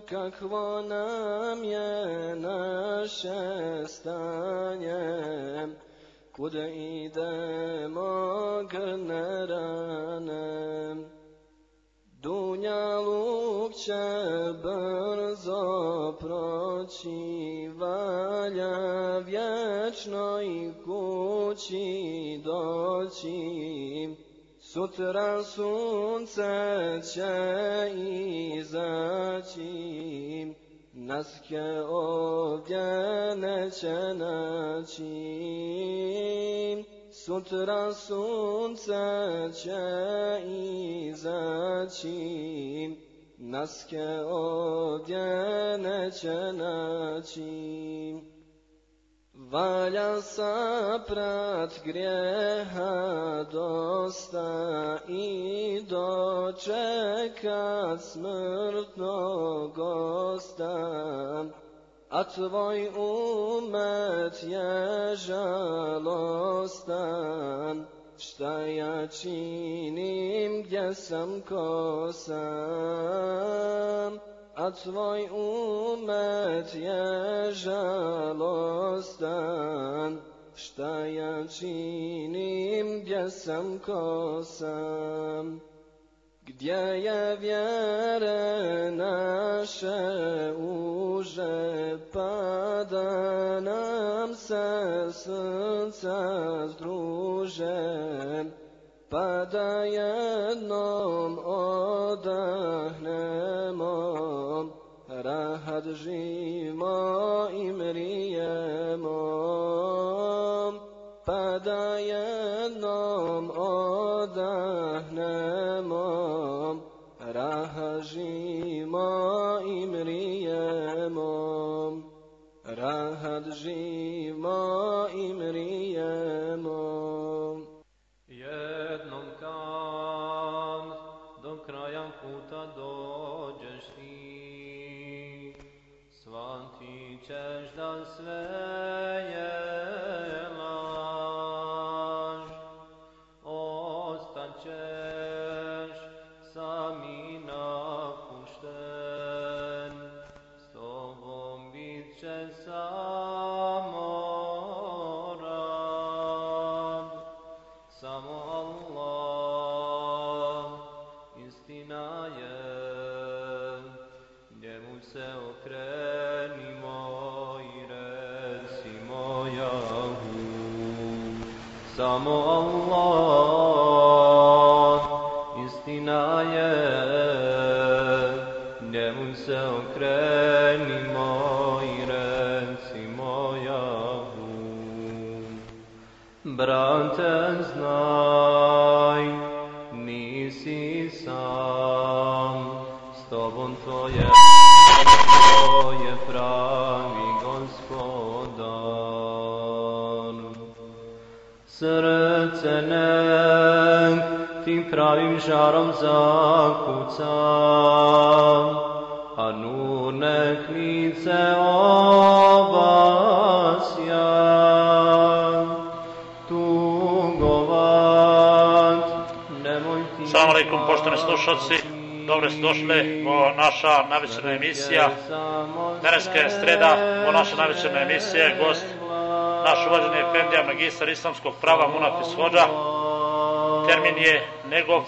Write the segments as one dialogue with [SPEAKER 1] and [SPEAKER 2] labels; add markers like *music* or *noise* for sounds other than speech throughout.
[SPEAKER 1] kakvo nam je naše stanje, kud idemo grne rane. Dunjaluk će brzo proći, valja vječnoj kući doći. Sutra sunce će izaći, naske ovdje neće naći. Sutra sunce će izaći, naske ovdje neće naći. Valja saprat grijeha dosta i dočekat smrtnog gosta, a tvoj umet je žalostan, šta ja činim gdje sam ko sam a tvoj umet je žalostan, šta ja činim, gdje sam ko sam. Gdje je vjere naše uže, pa da nam se srca združe, pa da jednom odahnemo, živimo i mrijemo, pa da jednom odahnemo, rahat živimo i mrijemo, rahat živimo i mrijemo.
[SPEAKER 2] Ćeš pravim žarom zakuca, a nur nek lice obasja. Tugovat, nemoj ti...
[SPEAKER 3] Salam alaikum, poštovani slušalci, dobro ste došli u naša navečerna emisija. Daneska je sreda, u naša navečerna emisija gost naš uvaženi efendija, magistar islamskog prava Munafis Hođa. Termin je njegov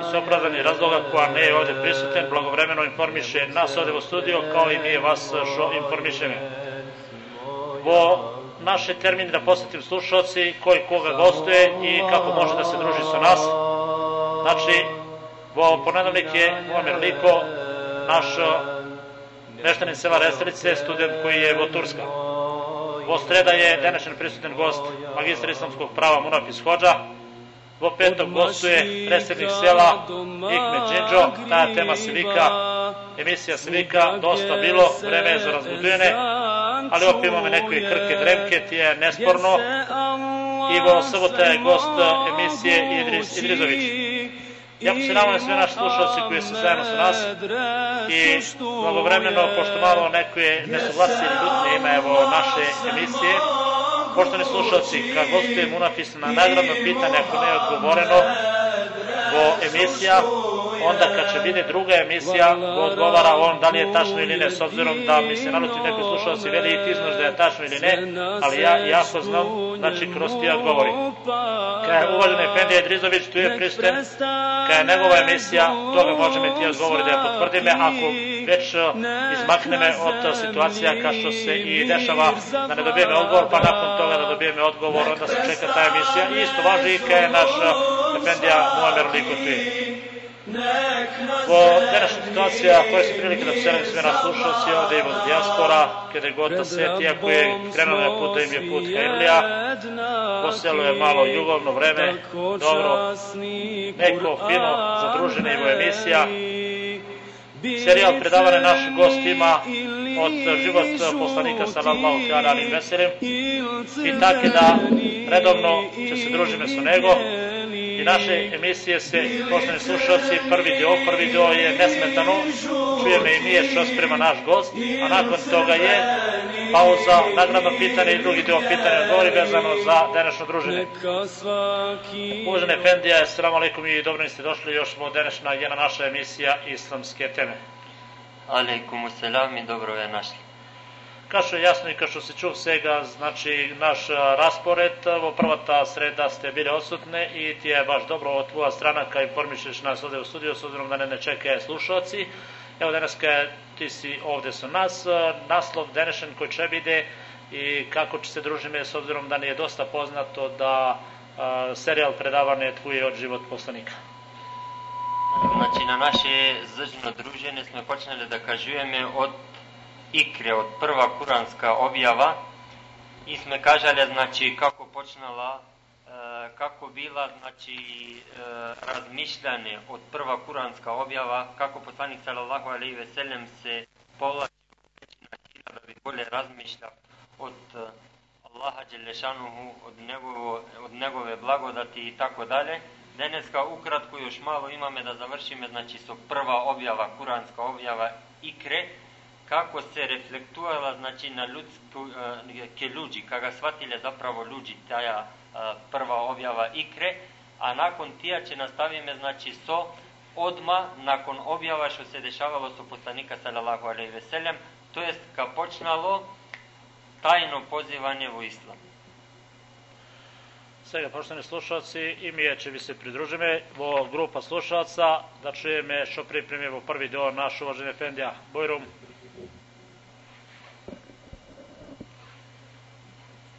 [SPEAKER 3] iz opravdanih razloga koja ne je ovdje prisutan, blagovremeno informiše nas ovdje u studiju, kao i mi vas što informišemo. Vo naše termine da posjetim slušalci koji koga gostuje i kako može da se druži sa nas. Znači, vo ponedavnik je Muamer Liko, naš meštanin sela Restrice, student koji je vo Turska. Vo sreda je današnji prisutan gost magistra islamskog prava Munafis Hođa. Vo petog gostuje predsednik sela Ikme Džinđo, ta je tema Silika, emisija Silika, dosta bilo, vreme je za razbudujene, ali opet imamo neke krke dremke, ti je nesporno. I vo sobota je gost emisije Idris Idrizović. Jako se navode sve naši slušalci koji su zajedno sa nas i blagovremeno, pošto malo neke nesuglasice ili ljutne ima evo naše emisije, poštovani slušalci, kad gostuje Munafis na nagradno pitanje, ako ne je odgovoreno, vo emisija, onda kad će biti druga emisija, odgovara on da li je tačno ili ne, s obzirom da mi se naluti neki slušalci veli i ti znaš da je tačno ili ne, ali ja jako znam, znači kroz ti odgovori. Kaj uvaženi Efendija Idrizović tu je pristen, kaj je njegova emisija, toga može mi ti odgovori da je potvrdi me, ako već e, izmakne me od situacija kao što se i dešava da ne dobijeme odgovor, pa nakon toga da dobijeme odgovor, onda se čeka ta emisija. I isto važi i kaj je naš Efendija Muamer Likotuji. Po današnja situacija koja se prilike da poselim sve nas slušalci ovde i od dijaspora, kada god da se ako je krenuo na put da im je put ka Ilija, poselo je malo ljubavno vreme, dobro, neko fino zadružene u emisija, Serijal predavane naš gost ima od život poslanika sallallahu alaihi veselim i tako da redovno će se družime sa nego naše emisije se, posljedni slušalci, prvi dio, prvi dio je nesmetano, čujeme i nije što sprema naš gost, a nakon toga je pauza, nagradno pitanje i drugi dio pitanja govori vezano za današnjo druženje. Uvažene Efendija, assalamu alaikum i dobro ste došli, još smo današnja jedna naša emisija islamske teme.
[SPEAKER 4] Alejkum selam i dobro je našli.
[SPEAKER 3] Kao što je jasno i kao što se čuo svega, znači naš raspored, ovo prva ta sreda ste bili odsutne i ti je baš dobro od tvoja strana kad informišeš nas ovde u studiju, s obzirom da ne, ne čekaju slušalci. Evo danas kad ti si ovde sa nas, naslov današnjen koji će bide i kako će se družime s obzirom da nije dosta poznato da a, serijal predavane tvuje od život poslanika.
[SPEAKER 4] Znači na naše zržno druženje smo počeli da kažujeme od ikre, od prva kuranska objava i sme kažali znači kako počnala e, kako bila znači e, razmišljanje od prva kuranska objava kako poslanik sallallahu alejhi ve sellem se povlači da bi bolje razmišljao od e, Allaha dželešanuhu od njegovo, od njegove blagodati i tako dalje. Deneska ukratko još malo imame da završime, znači su prva objava, kuranska objava Ikre, kako se reflektuala znači na ljudsku, uh, ke ljudi, kada shvatile zapravo ljudi taja uh, prva objava Ikre, a nakon tija će nastavime znači so odma nakon objava što se dešavalo su poslanika sallallahu alejhi ve sellem, to jest ka počnalo tajno pozivanje u islam.
[SPEAKER 3] Svega, poštovani slušalci, i mi je će vi se pridružime, vo grupa slušalca, da čujeme što pripremimo prvi dio naš uvaženi Efendija Bojrum.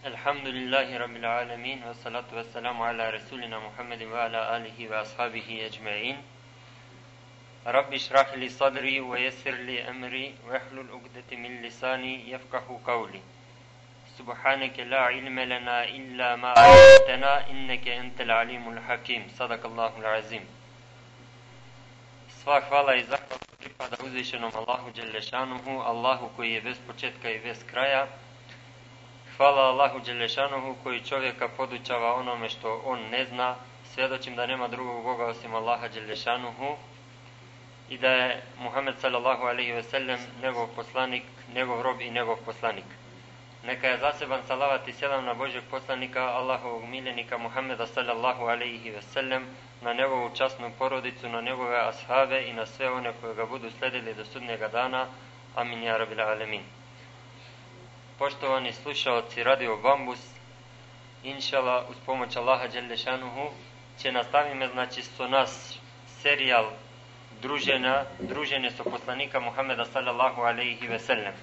[SPEAKER 4] الحمد لله رب العالمين والصلاة والسلام على رسولنا محمد وعلى آله وأصحابه أجمعين. رب اشرح لي صدري ويسر لي أمري واحلل عقدة من لساني يفقه قولي. سبحانك لا علم لنا إلا ما علمتنا إنك أنت العليم الحكيم. صدق الله العظيم. Sva hvala i zahvala pripada uzvišenom Allahu Đelešanuhu, Allahu koji je bez početka i bez kraja. Hvala Allahu Đelešanuhu koji čovjeka podučava onome što on ne zna. Svjedočim da nema drugog Boga osim Allaha Đelešanuhu i da je Muhammed sallallahu alaihi ve sellem njegov poslanik, njegov rob i njegov poslanik. Neka je zaseban salavat i selam na Božeg poslanika, Allahovog miljenika Muhammeda sallallahu alaihi ve sellem, na njegovu časnu porodicu, na njegove ashabe i na sve one koje ga budu sledili do sudnjega dana. Amin ja rabbil alemin. Poštovani slušalci Radio Bambus, inšala uz pomoć Allaha Đelešanuhu, će nastavime znači su nas serijal druženja, druženje sa poslanika Muhammeda sallallahu alaihi ve sellem.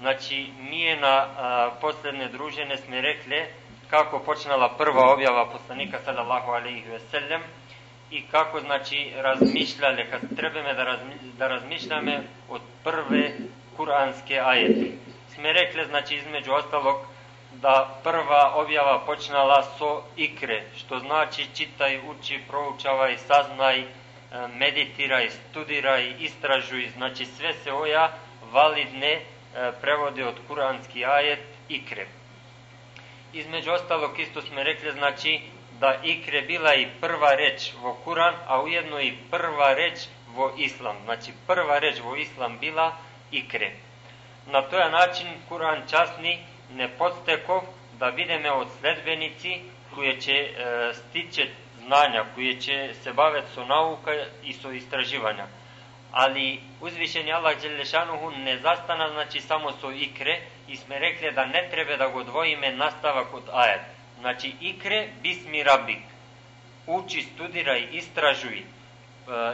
[SPEAKER 4] Znači, mi na a, posljedne družene smo rekli kako počnala prva objava poslanika sallallahu alaihi ve sellem i kako znači razmišljale, kad trebame da, razmi, da razmišljame od prve kuranske ajete. Sme rekli, znači između ostalog, da prva objava počnala so ikre, što znači čitaj, uči, proučavaj, saznaj, meditiraj, studiraj, istražuj, znači sve se oja validne prevodi od kuranski ajet ikre. Između ostalog isto smo rekli znači da ikre bila i prva reč vo Kuran, a ujedno i prva reč vo Islam. Znači prva reč vo Islam bila ikre. На тој начин Куранчасни не подстеков да видиме од следбеници кои ќе е, стичат знања, кои ќе се бават со наука и со истраживања. Али узвишени Аллах Джелешануху не застана значи само со икре и сме рекле да не треба да го двоиме наставак од ајат. Значи икре бисми рабик. Учи, студирај, истражуј,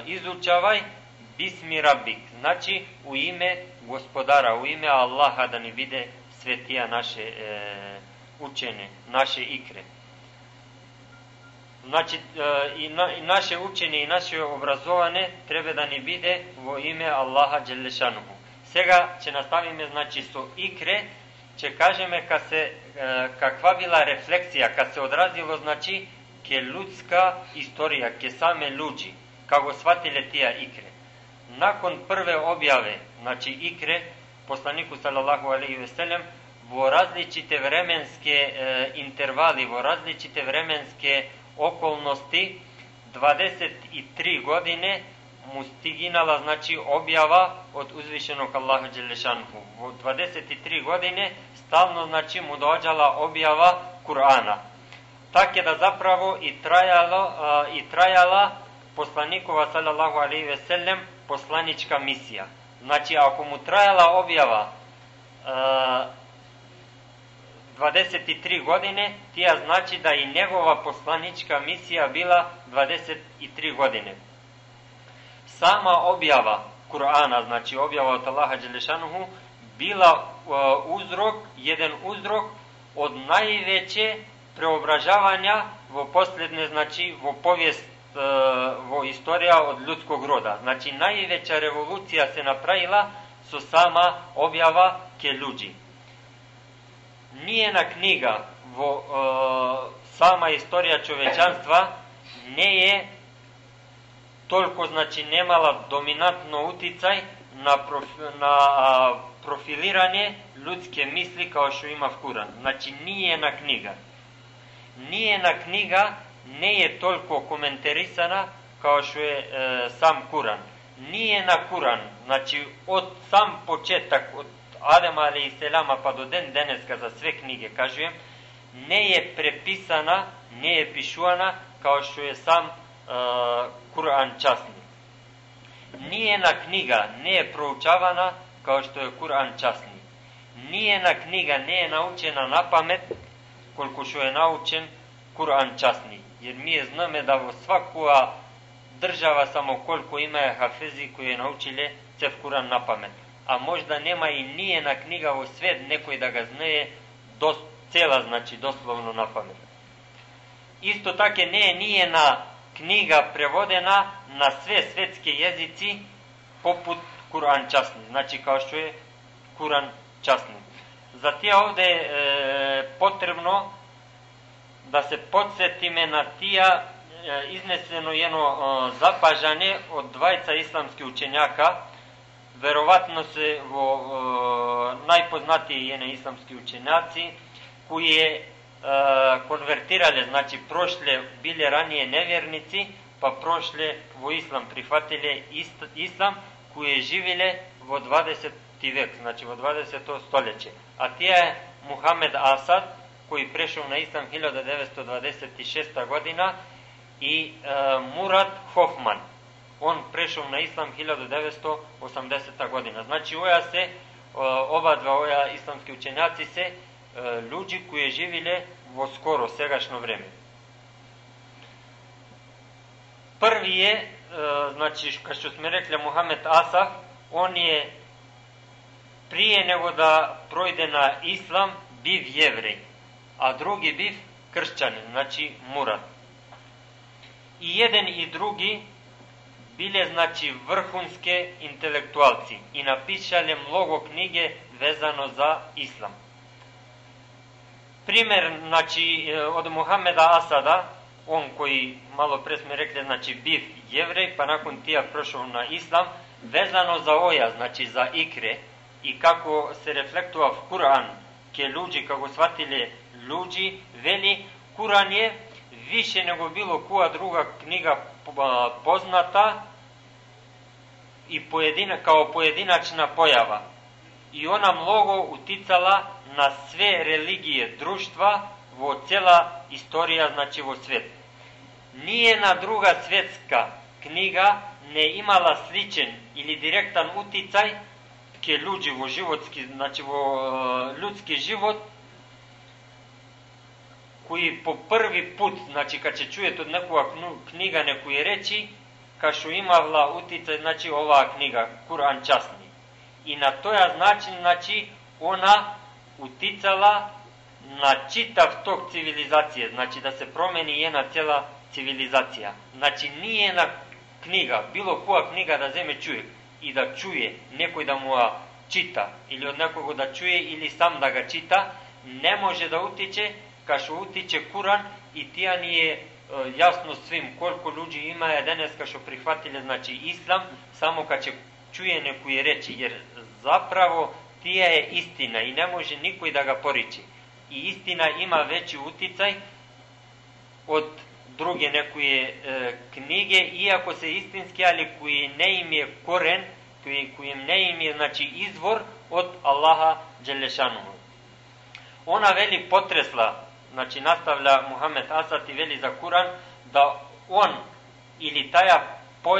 [SPEAKER 4] изучавај bismi rabik. Znači u ime gospodara, u ime Allaha da ni vide svetija naše e, učene, naše ikre. Znači, e, i, na, i naše učenje i naše obrazovane treba da ni bide vo ime Allaha Đelešanuhu. Сега ќе наставиме, значи, со икре, ќе кажеме ка се, е, каква била рефлексија, ка се одразило, значи, ке людска историја, ке саме луѓи, како сватиле икре. Након прве објаве, значи, икре, посланику, салалаху алейхи веселем, во различите временски е, интервали, во различите временски околности 23 години му стигинала значи објава од узвишеног Аллаха Джелешанху. Во 23 години стално значи му доаѓала објава Кур'ана. Така да заправо и трајало и трајала посланикова салалаху алейхи ве селем посланичка мисија. Значи ако му трајала објава 23 години, тија значи да и негова посланичка мисија била 23 години. Сама објава Кур'ана, значи објава од Аллаха Джелешануху, била узрок, еден узрок од највеќе преображавања во последне, значи, во повест, во историја од людског рода. Значи, највеќа револуција се направила со сама објава ке луѓи нијена книга во е, сама историја човечанства не е толку значи немала доминантно утицај на, проф, на а, профилирање людске мисли као што има в Куран. Значи нијена книга. Нијена книга не е толку коментарисана као што е, е сам Куран. Нијена Куран, значи од сам почеток, од Адем али селама па до ден денеска за све книги кажуjem, не е преписана, не е пишувана као што е сам е, Куран частни. Нијена книга не е проучавана као што е Куран частни. Нијена книга не е научена на памет колку што е научен Куран частни. Jer mi znаме да во свакуа држава само колку имае хафези кои е научиле цев Куран на памет а можда нема и нијена книга во свет некој да ga знае до, цела, значи дословно на памет. Исто така не е нијена книга преводена на све светски језици попут Куран частни, значи као што е Куран частни. За тие овде е потребно да се подсетиме на тија изнесено едно запажање од двајца исламски учењака, веројатно се во најпознатiji на исламски учењаци кои е, конвертирале, значи прошле, биле ранije неверници, па прошле во ислам, прифатиле ислам, кои живеле во 20 век, значи во 20 столеće. А тие е Мухамед Асад, кој прешол на ислам 1926 година, и е, Мурат Хофман, он прешол на ислам 1980 година. Значи, оја се, оба два оја исламски учењаци се луѓи кои живиле во скоро, сегашно време. Први е, значи, кај што сме рекле Мухамед Асаф, он е прие него да пројде на ислам, бив јевреј, а други бив кршчанин, значи Мурат. И еден и други биле значи врхунски интелектуалци и напишале многу книги везано за ислам. Пример, значи, од Мухамеда Асада, он кој мало пред сме рекле, значи, бив јевреј, па након тија прошол на ислам, везано за оја, значи, за икре, и како се рефлектува в Куран, ке луѓи, како сватиле луѓи, вели, Куран е више него било која друга книга позната и поедина, као поединачна појава. И она многу утицала на све религије, друштва во цела историја, значи во свет. Нијена друга светска книга не имала сличен или директан утицај ке луѓе во животски, значи во людски живот, кои по први пут, значи кога ќе чујат од некоја книга некои речи, кашо имавла утицај, значи оваа книга, Куран частни. И на тој начин, значи, она утицала на читав ток цивилизација, значи да се промени една цела цивилизација. Значи, ние една книга, било која книга да земе човек и да чуе, некој да му ја чита, или од некого да чуе, или сам да га чита, не може да утиче, кашо утиче Куран и тија ни е јасно свим колку луѓе има е денес кашо прихватиле значи ислам само кога ќе чуе некои речи jer заправо тија е истина и не може никој да га поричи и истина има веќе утицај од други некои е, книги, иако се истински, али кои не им е корен, кои, кои не им е значи, извор од Аллаха Джелешануху. Она вели потресла, значи наставля Мухамед Асад и вели за Куран, да он или таја по,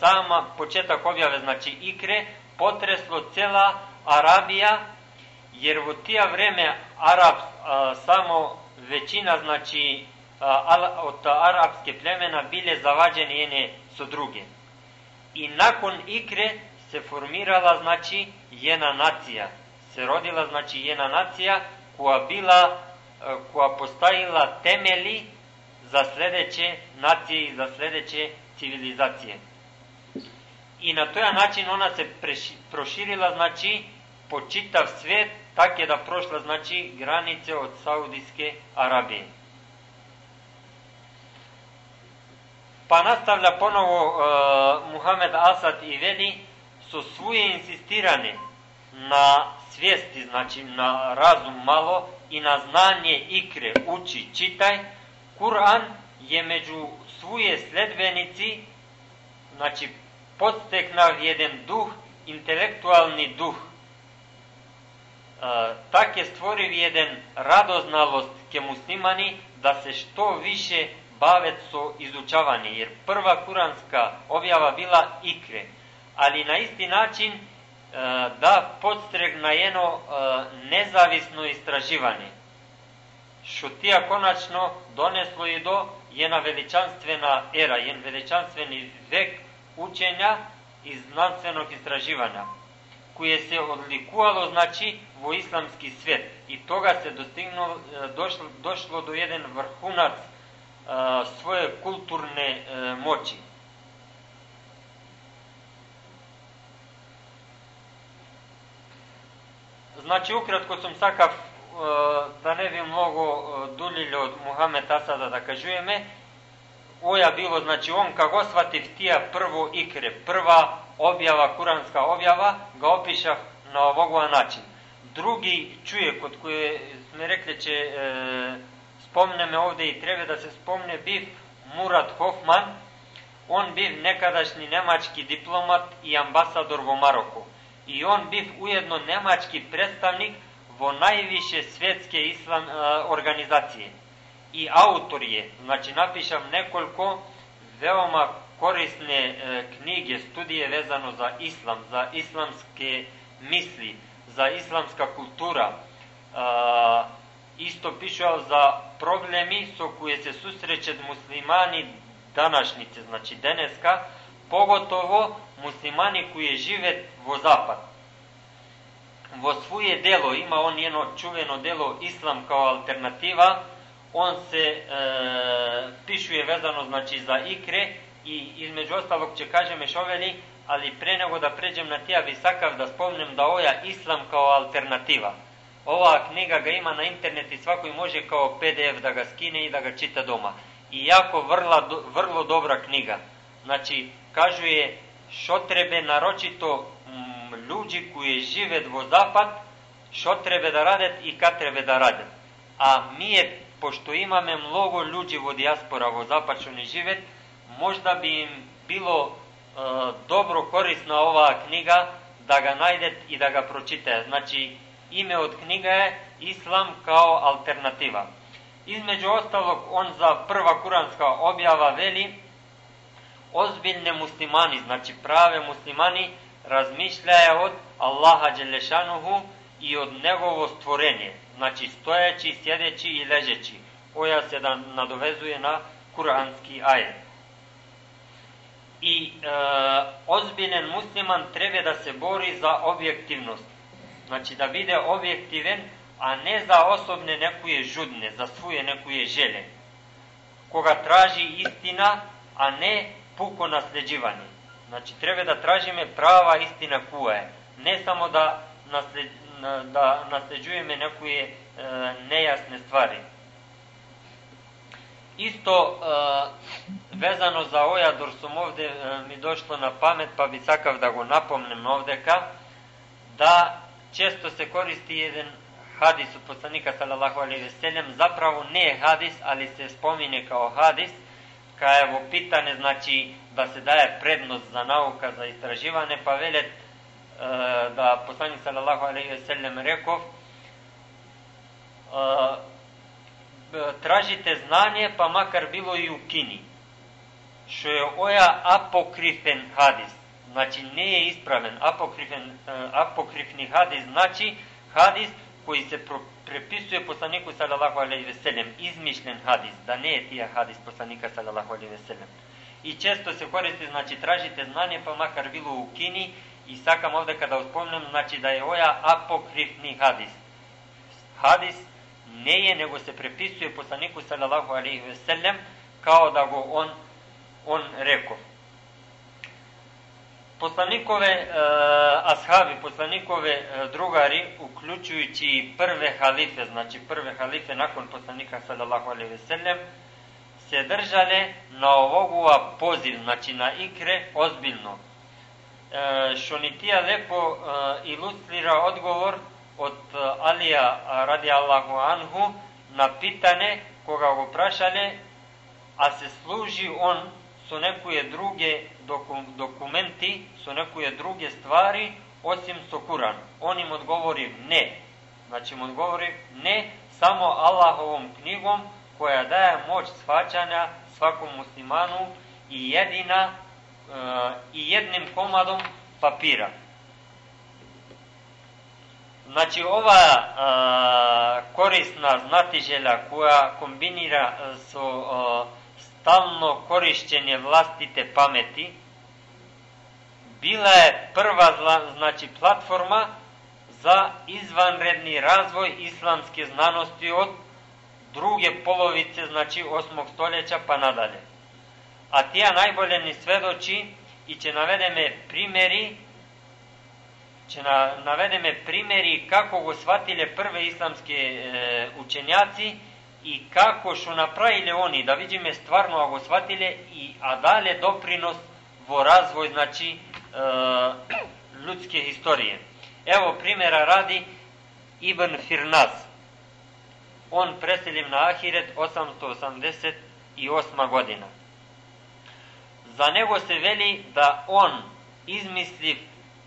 [SPEAKER 4] сама почеток објаве, значи Икре, потресло цела Арабија, jer во тија време Араб а, само većina, znači od arapske plemena bile zavađene jedne со druge. I nakon Ikre se formirala, znači, jedna nacija. Se rodila, znači, jedna nacija koja bila, koja postavila temeli za sledeće nacije i za sledeće civilizacije. I na toja način ona se proširila, znači, po čitav svet, tak je da prošla, znači, granice od Saudijske Arabije. Pa nastavlja ponovo uh, Muhamed Asad i veli su svoje insistirane na svijesti, znači na razum malo i na znanje ikre, uči, čitaj, Kur'an je među svoje sledbenici, znači podsteknav jedan duh, intelektualni duh. E, tak je stvorio jedan radoznalost ke muslimani da se što više bavec so izučavanje, jer prva kuranska objava bila ikre, ali na isti način да подстрегна едно независно истраживање, што тие конечно донесло и до една величанствена ера, еден величанствен век учења и знанственог истраживања, кое се одликувало, значи, во исламски свет. И тога се достигно, дошло, дошло до еден врхунац своје културне мочи. E. Значи, ukratko sam sakav, da ne bi mnogo duljili od Muhammed Asada da kažujeme, oja bilo, znači on kako shvativ tija prvo ikre, prva objava, kuranska objava, ga opiša na ovog način. Drugi čuje kod koje sme rekli će e, spomneme ovde i treba da se spomne biv Murat Hoffman, on biv nekadašnji nemački diplomat i ambasador vo Maroku. I on biv ujedno nemački predstavnik vo najviše svetske islam uh, organizacije. I autor je, znači napišam nekoliko veoma korisne e, knjige, studije vezano za islam, za islamske misli, za islamska kultura. E, isto pišao za problemi со кои се susrećet muslimani današnjice, znači deneska, pogotovo muslimani koji žive vo zapad. Vo svoje delo, ima on jedno čuveno delo Islam kao alternativa, on se e, pišuje vezano znači za ikre i između ostalog će kažem šoveli, ali pre nego da pređem na tija visakav da spomnem da oja Islam kao alternativa. Ova knjiga ga ima na internet i svako može kao PDF da ga skine i da ga čita doma. I jako vrla, vrlo dobra knjiga. Znači, kažu je naročito m, ljudi koji žive vo zapad, što trebe da rade i kad trebe da rade. A mi je, pošto imame mnogo ljudi vo dijaspora vo zapad što ne žive, možda bi im bilo e, dobro korisna ova knjiga da ga najdet i da ga pročite. Znači, Име од книга е Ислам као алтернатива. Između ostalog, on za prva kuranska objava veli ozbiljne muslimani, znači prave muslimani, razmišljaju od Allaha Đelešanuhu i od njegovo stvorenje, znači stojeći, sjedeći i ležeći. Oja se da nadovezuje na kuranski ajet. I e, ozbiljen musliman treba da se bori za objektivnost. Znači da bude objektiven, a ne za osobne nekuje žudne, za svoje nekuje želje. Koga traži istina, a ne puko nasljeđivanje. Znači, treba da tražime prava istina koja je. Ne samo da, nasled, da nasljeđujeme nekuje e, nejasne stvari. Isto e, vezano za oja, dok sam ovde e, mi došlo na pamet, pa bi sakav da go napomnem ovdeka, da često se koristi jedan hadis od poslanika sallallahu alaihi ve sellem, zapravo ne je hadis, ali se spomine kao hadis, ka evo pitane, znači da se daje prednost za nauka, za istraživanje, pa vele e, da poslanik sallallahu alaihi ve sellem rekao, e, tražite znanje, pa makar bilo i u Kini. Što je oja apokrifen hadis, znači ne je ispraven. Apokrifen, e, apokrifni hadis znači hadis koji se prepisuje poslaniku sallallahu alejhi ve sellem, izmišljen hadis, da ne je tija hadis poslanika sallallahu alejhi ve sellem. I često se koristi, znači tražite znanje, pa makar bilo u Kini, i sakam ovde kada uspomnem, znači da je oja apokrifni hadis. Hadis ne je, nego se prepisuje poslaniku sallallahu alejhi ve sellem, kao da go on, on rekao poslanikove e, ashabi, poslanikove e, drugari, uključujući i prve halife, znači prve halife nakon poslanika sallallahu alejhi ve sellem, se držale na ovoguva poziv, znači na ikre, ozbiljno. E, Šonitija lepo e, ilustrira odgovor od e, Alija radijallahu anhu na pitane koga go prašale, a se služi on su nekuje druge dokumenti, su nekuje druge stvari, osim su Kuran. On im odgovori ne. Znači im odgovori ne samo Allahovom knjigom koja daje moć shvaćanja svakom muslimanu i jedina e, i jednim komadom papira. Znači ova e, korisna znatiželja koja kombinira su a, e, stalno korišćenje vlastite pameti, bila je prva znači platforma za izvanredni razvoj islamske znanosti od druge polovice, znači 8. stoljeća pa nadalje. A tija najbolje ni svedoči i će navedeme primjeri će na, navedeme primjeri kako go shvatile prve islamske e, učenjaci i kako su napravili oni, da vidime stvarno ako shvatile, i, a dale doprinos vo razvoj, znači, e, ljudske historije. Evo primjera radi Ibn Firnaz. On preselim na Ahiret 888. godina. Za nego se veli da on izmisli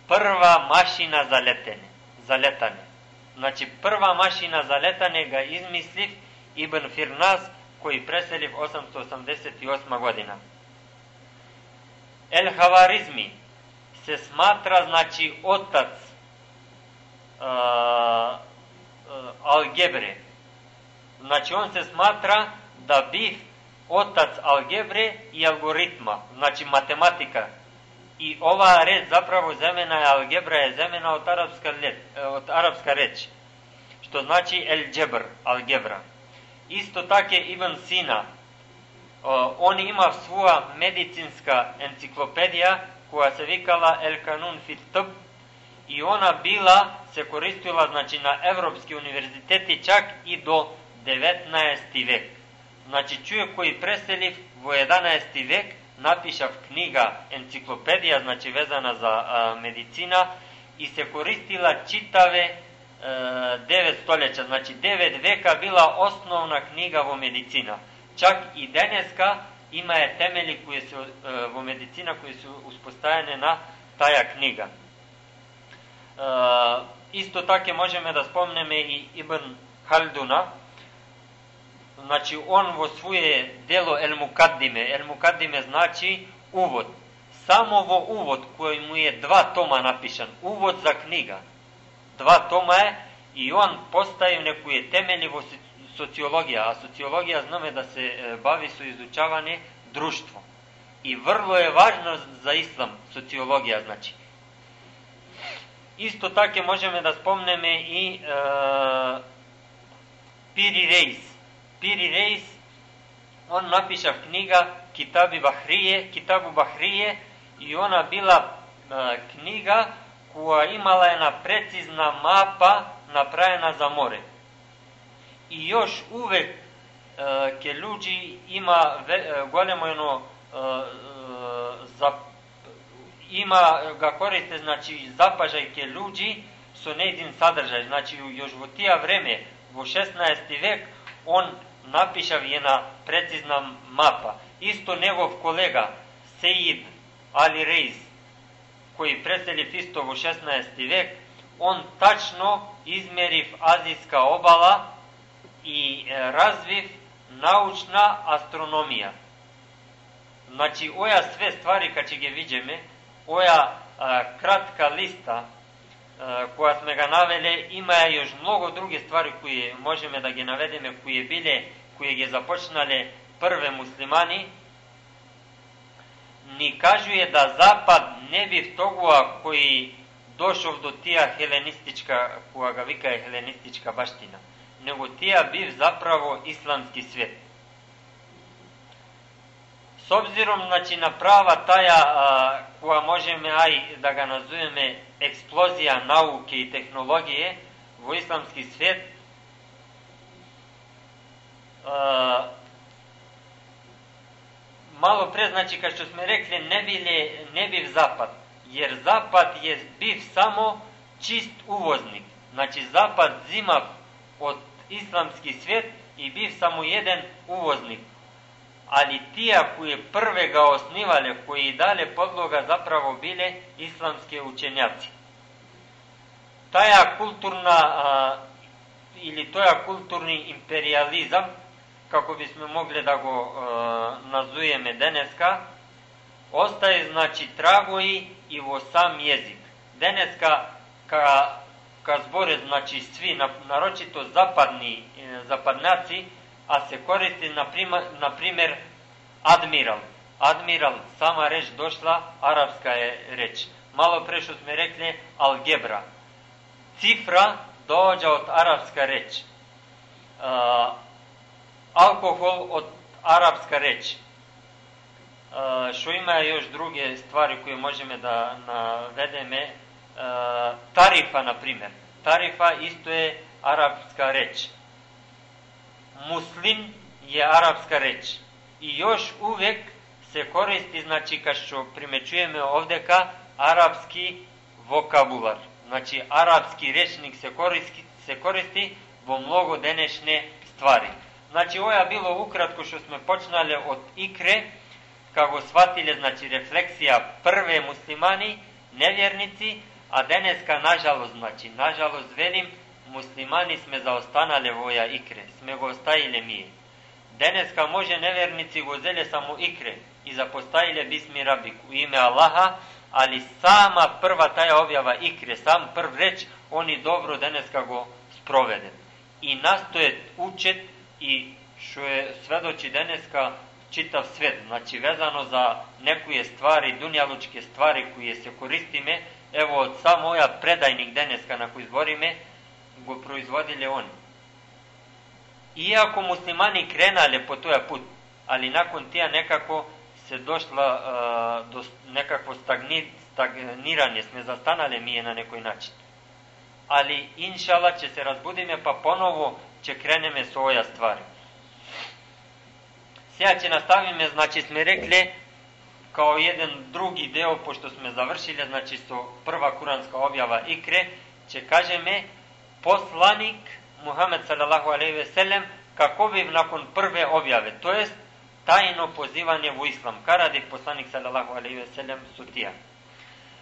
[SPEAKER 4] prva mašina za letene, za letane. Znači prva mašina za letane ga Ибн Фирнас, кој пресели в 888 година. Ел Хаваризми се сматра, значи, отац алгебре. Значи, он се сматра да бив отац алгебре и алгоритма, значи математика. И оваа реч заправо земена алгебра е земена од арапска, од реч, што значи елджебр, алгебра. Isto tako je Ivan Sina. On ima svoja medicinska enciklopedija koja se vikala El Kanun fit Tb i ona bila, se koristila znači na evropski univerziteti čak i do 19. vek. Znači čuje koji preseliv u 11. vek napišav knjiga enciklopedija, znači vezana za a, medicina i se koristila čitave devet stoljeća, znači devet veka bila osnovna knjiga vo medicina. Čak i deneska ima je temelji koje su, e, vo medicina koje su uspostavljene na taja knjiga. E, isto tako možemo da spomneme i Ibn Halduna, znači on vo svoje delo El Mukaddime, El Mukaddime znači uvod. Samo vo uvod koji mu je dva toma napisan, uvod za knjiga, dva toma je i on postaje neku je temeljivo sociologija, a sociologija znamo da se e, bavi su izučavanje društvo. I vrlo je važno za islam sociologija znači. Isto tako možemo da spomneme i e, Piri Reis. Piri Reis, on napiša knjiga Kitabi Bahrije, Kitabu Bahrije i ona bila e, knjiga koja imala jedna precizna mapa napravljena za more. I još uvek e, ke ljudi ima ve, golemo jedno e, za, ima, ga koriste, znači, zapažajke ljudi su nejedin sadržaj. Znači, još u tija vreme, u 16. vek, on napišav jedna precizna mapa. Isto njegov kolega, Sejid Ali Reis, koji preseli isto u 16. vek, on tačno izmeriv azijska obala i e, razviv naučna astronomija. Znači, oja sve stvari kad će ga vidjeme, oja a, kratka lista a, koja sme ga navele, ima još mnogo druge stvari koje možeme da ga navedeme, koje bile, koje ga započnale prve muslimani, ni kažuje da zapad ne bi togua koji došao do tija helenistička, koja ga vika je helenistička baština, nego tija biv zapravo islamski svijet. S obzirom znači, na prava taja a, koja možemo aj da ga nazujeme eksplozija nauke i tehnologije u islamski svijet, a, malo pre, znači, kao što smo rekli, ne, bile, ne biv zapad, jer zapad je biv samo čist uvoznik. Znači, zapad zima od islamski svijet i biv samo jedan uvoznik ali tija koje prve ga osnivale, koji dale podloga zapravo bile islamske učenjaci. Taja kulturna a, ili toja kulturni imperializam, kako bismo mogli da go a, nazujeme deneska, ostaje znači tragoji i vo sam jezik. Deneska ka, ka zbore znači svi, naročito zapadni, e, zapadnjaci, a se koristi na, prima, na primjer admiral. Admiral, sama reč došla, arapska je reč. Malo pre što smo rekli algebra. Cifra dođe od arapska reč. Uh, alkohol od arapska reč. Uh, što ima još druge stvari koje možemo da navedeme. Uh, tarifa, na primjer. Tarifa isto je arapska reč muslim je arapska reč. I još uvek se koristi, znači, kao što primećujeme ovdeka, arapski vokabular. Znači, arapski rečnik se koristi, se koristi vo mnogo denešne stvari. Znači, ovo je bilo ukratko što smo počnali od ikre, kako shvatile, znači, refleksija prve muslimani, nevjernici, a deneska, nažalost, znači, nažalost, velim, muslimani sme zaostanale voja ikre, sme go ostavile mi. Deneska može nevernici go zele samo ikre i zapostajile bismi rabik u ime Allaha, ali sama prva taja objava ikre, sam prv reč, oni dobro deneska go sprovede. I nastoje učet и што е сведочи денеска читав свет, значи везано за некои ствари, дуњалучки ствари кои се користиме, ево од само моја предајник денеска на кој збориме, го производиле они. Иако муслимани кренале по тој пут, али након тие некако се дошла а, до некакво стагни, стагнирање, сме застанале мие на некој начин. Али иншала ќе се разбудиме па поново svoja stvari. Сега će nastavime, znači sme rekli, kao jedan drugi deo, pošto sme završili, znači so prva kuranska objava ikre, će kažeme poslanik Muhammed sallallahu alejhi ve sellem kako bi nakon prve objave, to jest tajno pozivanje u islam. Karadi poslanik sallallahu alejhi ve sellem sutija.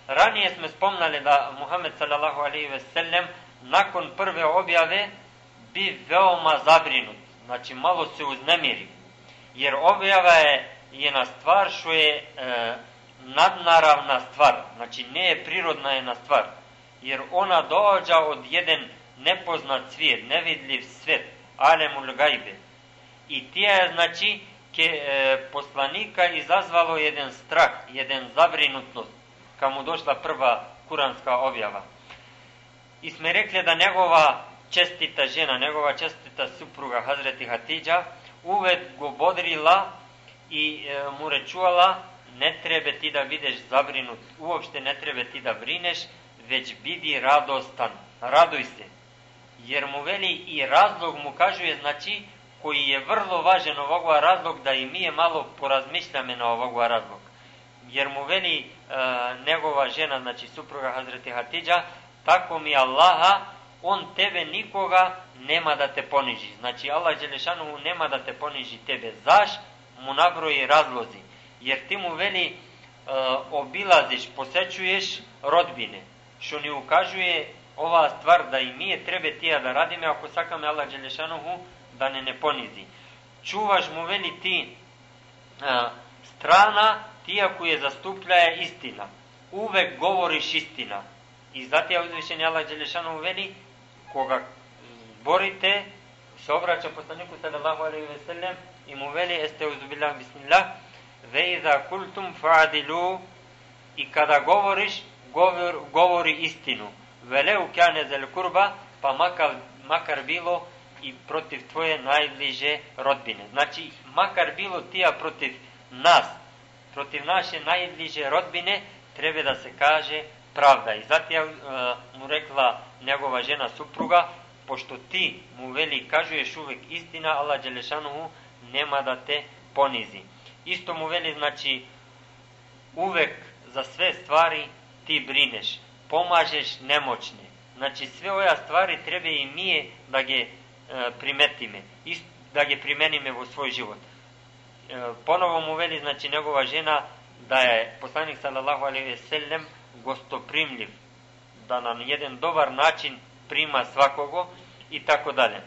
[SPEAKER 4] Ranije smo spomnali da Muhammed sallallahu alejhi ve sellem nakon prve objave bi veoma zabrinut. znači malo se uznemiri. Jer objava je jedna stvar što je e, nadnaravna stvar, znači ne je prirodna jedna stvar, jer ona dođa od jedan nepoznat svijet, nevidljiv svet, alemul gajbe. I tija je, znači, ke e, poslanika izazvalo jedan strah, jedan zabrinutnost, kad mu došla prva kuranska objava. I sme rekli da njegova čestita žena, njegova čestita supruga Hazreti Hatidža, uvek go bodrila i e, mu rečuvala ne treba ti da videš zabrinut, uopšte ne treba ti da brineš, već bidi radostan, raduj se. Jer mu veli i razlog mu kažuje, znači, koji je vrlo važan ovoga razlog, da i mi je malo porazmišljame na ovoga razlog. Jer mu veli e, njegova žena, znači supruga Hazreti Hatidža, tako mi Allaha, on tebe nikoga nema da te poniži. Znači Allah Đelešanu nema da te poniži tebe. Zaš mu nabroji razlozi. Jer ti mu veli e, obilaziš, posećuješ rodbine. Što ni ukazuje ova stvar da i mi je treba tija da radime ako sakame Allah Đelešanuhu da ne ne ponizi. Čuvaš mu veli ti e, strana tija koje zastupljaje istina. Uvek govoriš istina. I zato je uzvišen Allah Đelešanu veli koga borite se obraća poslaniku sallallahu alaihi ve sellem i mu veli este uzubillah bismillah ve iza kultum fa'adilu i kada govoriš govor, govori istinu veleu kane zel kurba pa makar, makar bilo i protiv tvoje najbliže rodbine. Znači, makar bilo tija protiv nas, protiv naše najbliže rodbine, treba da se kaže pravda. I zato je uh, mu rekla njegova žena supruga, pošto ti mu veli kažuješ uvek istina, Allah Đelešanuhu nema da te ponizi. Isto mu veli, znači, uvek za sve stvari ti brineš, pomažeš nemoćne. Znači, sve ove stvari treba i mi da ge e, primetime, da ge primenime u svoj život. E, ponovo mu veli, znači, njegova žena, da je poslanik sallallahu alaihi ve sellem gostoprimljiv, da na jedan dobar način prima svakogo i tako dalje.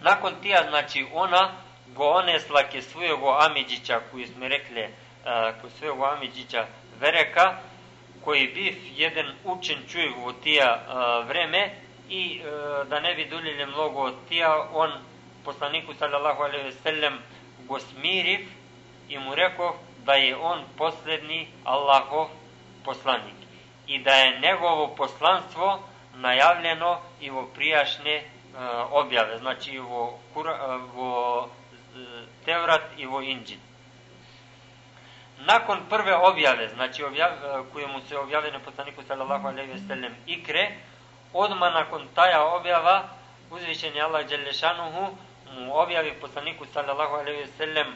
[SPEAKER 4] Nakon tija, znači, ona go onesla ke svojego Amidžića, koji smo rekli, uh, svojego Amidžića Vereka, koji biv jedan učen čovjek u tija vreme i uh, da ne bi duljili mnogo od tija, on poslaniku sallallahu alaihi ve sellem go smiriv i mu rekao da je on poslednji Allahov poslanik i da je njegovo poslanstvo najavljeno i u prijašnje e, objave, znači kura, u e, Tevrat i u Inđin. Nakon prve objave, znači objav, e, koje mu se objavljene poslaniku sallallahu alaihi ve sellem ikre, odma nakon taja objava, uzvišen je Allah Đelešanuhu, mu objavi poslaniku sallallahu alaihi ve sellem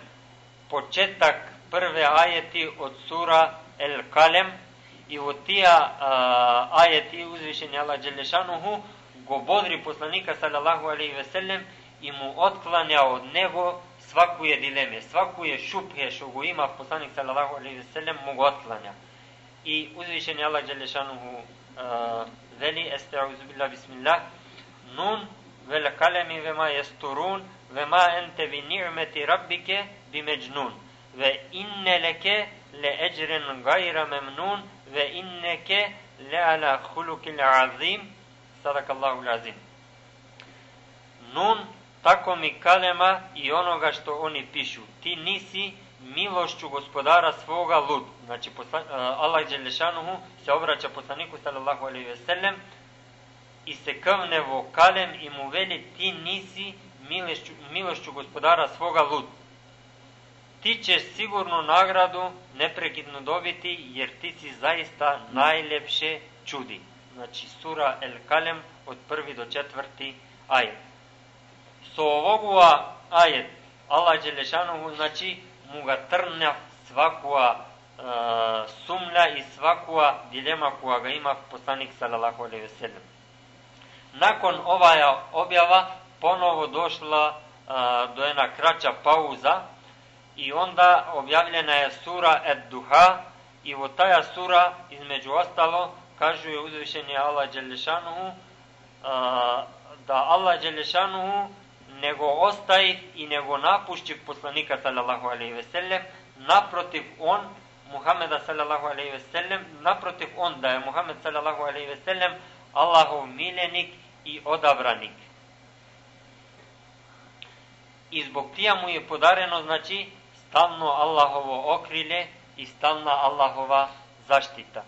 [SPEAKER 4] početak prve ajeti od sura El Kalem, i od tija uh, ajeti uzvišeni Allah Đelešanuhu go bodri poslanika sallallahu alaihi ve sellem i mu otklanja od nego svaku je dileme, svaku je šuphe što go ima poslanik sallallahu alaihi ve sellem mu go otklanja. I uzvišeni Allah Đelešanuhu uh, veli esta'uzu billah bismillah nun vel kalemi ve ma jesturun ve ma ente bi ni'meti rabbike bi međnun ve inne leke le ecren gayra memnun ve inneke le ala hulukil azim. Sadakallahu azim nun tako mi kalema i onoga što oni pišu. Ti nisi milošću gospodara svoga lud. Znači uh, Allah Đelešanuhu se obraća poslaniku sallallahu alaihi ve sellem i se kavne vo kalem i mu veli ti nisi milošću, milošću gospodara svoga lud ти ќеш сигурно награду непрекидно добити, јер ти си заиста најлепше чуди. Значи, сура Ел Калем од први до четврти ајет. Со овогува ајет, Алла Джелешанову, значи, му га трнја свакуа е, сумля и свакуа дилема која га има посланик салалаху алейхи селем. Након оваја објава, поново дошла е, до една крача пауза, i onda objavljena je sura Ed-Duha i u taja sura između ostalo kažu je uzvišeni Allah Đelešanuhu da Allah Đelešanuhu nego ostaje i nego napušćiv poslanika sallallahu alaihi ve sellem, naprotiv on, Muhameda sallallahu alaihi ve sellem, naprotiv on da je Muhammed sallallahu alaihi ve sellem Allahov miljenik i odabranik. I zbog tija mu je podareno, znači, stalno Allahovo okrilje i stalna Allahova zaštita.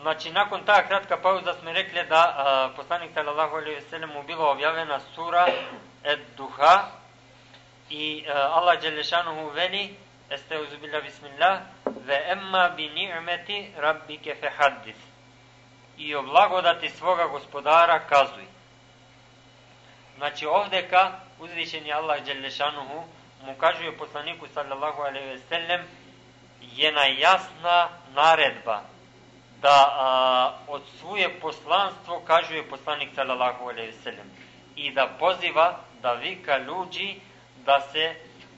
[SPEAKER 4] Znači, nakon ta kratka pauza smo rekli da a, poslanik sallallahu alejhi ve mu bila objavljena sura Ed-Duha i a, Allah dželešanuhu veli Esteuzu billah bismillah ve emma bi ni'meti rabbike fehaddis i o blagodati svoga gospodara kazuj. Znači ovde ka uzvišeni Allah dželešanuhu mu kažuje poslaniku sallallahu alejhi ve sellem jedna jasna naredba da a, od svoje poslanstvo kažuje poslanik sallallahu alejhi ve sellem i da poziva da vika ljudi da se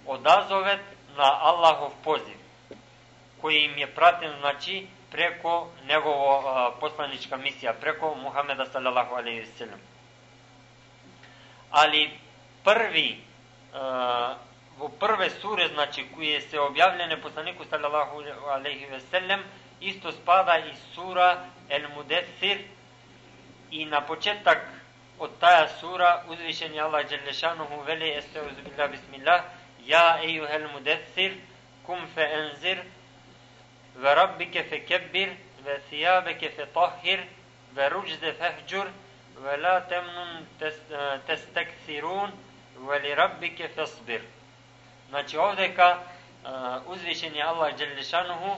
[SPEAKER 4] odazove na Allahov poziv koji im je praten znači preko njegovo poslanička misija preko Muhameda sallallahu alejhi ve sellem. Ali prvi a, u prve sure znači koje se objavljene poslaniku sallallahu alejhi ve sellem isto spada i sura El Mudethir i na početak od taja sura uzvišen je Allah Đelešanuhu veli este uzbillah bismillah Ja ejuhel mudethir kum fe enzir ve rabbike fe kebbir ve thijabeke fe tahhir ve ruđde fehđur ve la temnun testekthirun ve li rabbike fesbir Znači ovde ka uh, uzvišen je Allah Đelešanuhu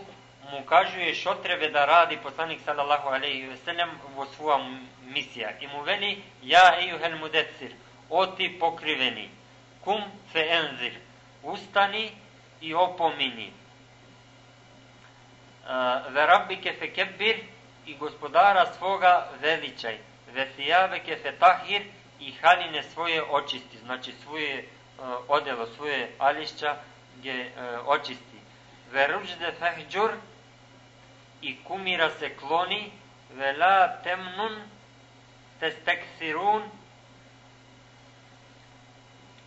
[SPEAKER 4] mu kažuje što treba da radi poslanik sallallahu alejhi ve sellem vo svoja misija. I mu veli ja ejuhel mudessir o ti pokriveni kum fe enzir ustani i opomini. Ve rabbike fe kebbir i gospodara svoga veličaj ve thijabeke fe tahir i haline svoje očisti znači svoje uh, odelo svoje ališća gdje uh, očisti ve ruđde fehđur i kumira se kloni, vela temnun testekthirun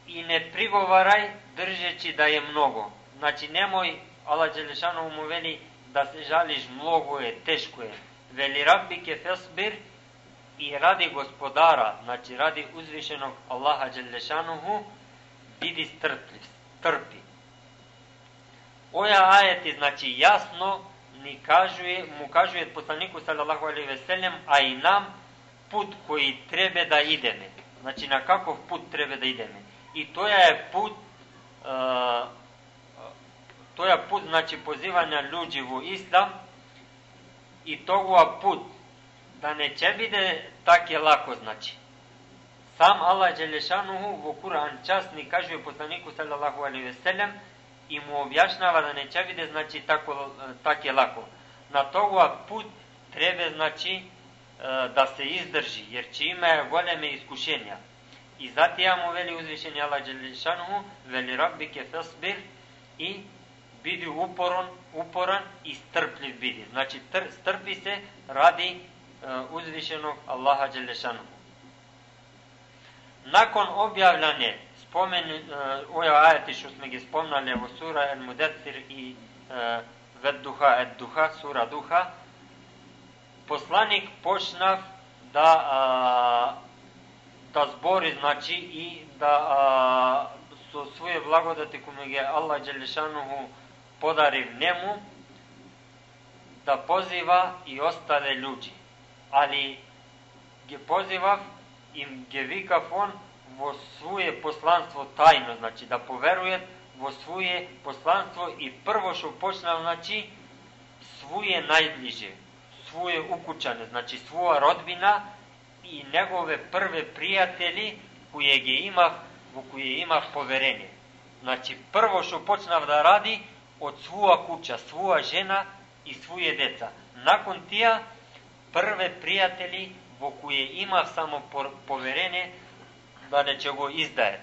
[SPEAKER 4] i ne prigovaraj držeći da je mnogo. Znači nemoj, Allah Đelešanovu mu veli da se žališ mnogo je, teško je. Veli rabbike fesbir i radi gospodara, znači radi uzvišenog Allaha Đelešanovu, bidi strpljiv, trpi. Oja ajeti znači jasno ni kažuje, mu kažuje poslaniku sallallahu alaihi ve sellem, a i nam put koji treba da ideme. Znači na kakov put treba da ideme. I to je put uh, to je put znači pozivanja ljudi u islam i toga put da ne će bide tako lako znači. Sam Allah Đelešanuhu u Kur'an časni kaže poslaniku sallallahu alaihi ve sellem i mu objašnjava da neće vide znači tako, tako lako. Na toga put treba znači e, da se izdrži, jer će ima goleme iskušenja. I zatim mu veli uzvišenje Allah Đelešanuhu, veli rabbike fasbir i bidi uporan, uporan strpljiv bidi. Znači tr, strpi se radi uh, uzvišenog Allaha Đelešanuhu. Nakon objavljanje spomen, uh, ove ajeti što smo ga spomnali, evo sura El Mudathir i uh, Ved Duha Et Duha, sura Duha, poslanik počnav da a, da zbori, znači, i da a, su svoje blagodati koje je Allah Đelešanuhu podariv njemu, da poziva i ostale ljudi. али ги позивав им ги викав он во своје посланство тајно, значи да поверујат во своје посланство и прво што почнал, значи, своје најближе, своје укучане, значи своја родбина и негове прве пријатели кои ги имав, во кои имав поверение. Значи, прво што почнав да ради од своја куча, своја жена и своје деца. Након тие prve prijatelji u koje ima samo poverenje neće go izdaje.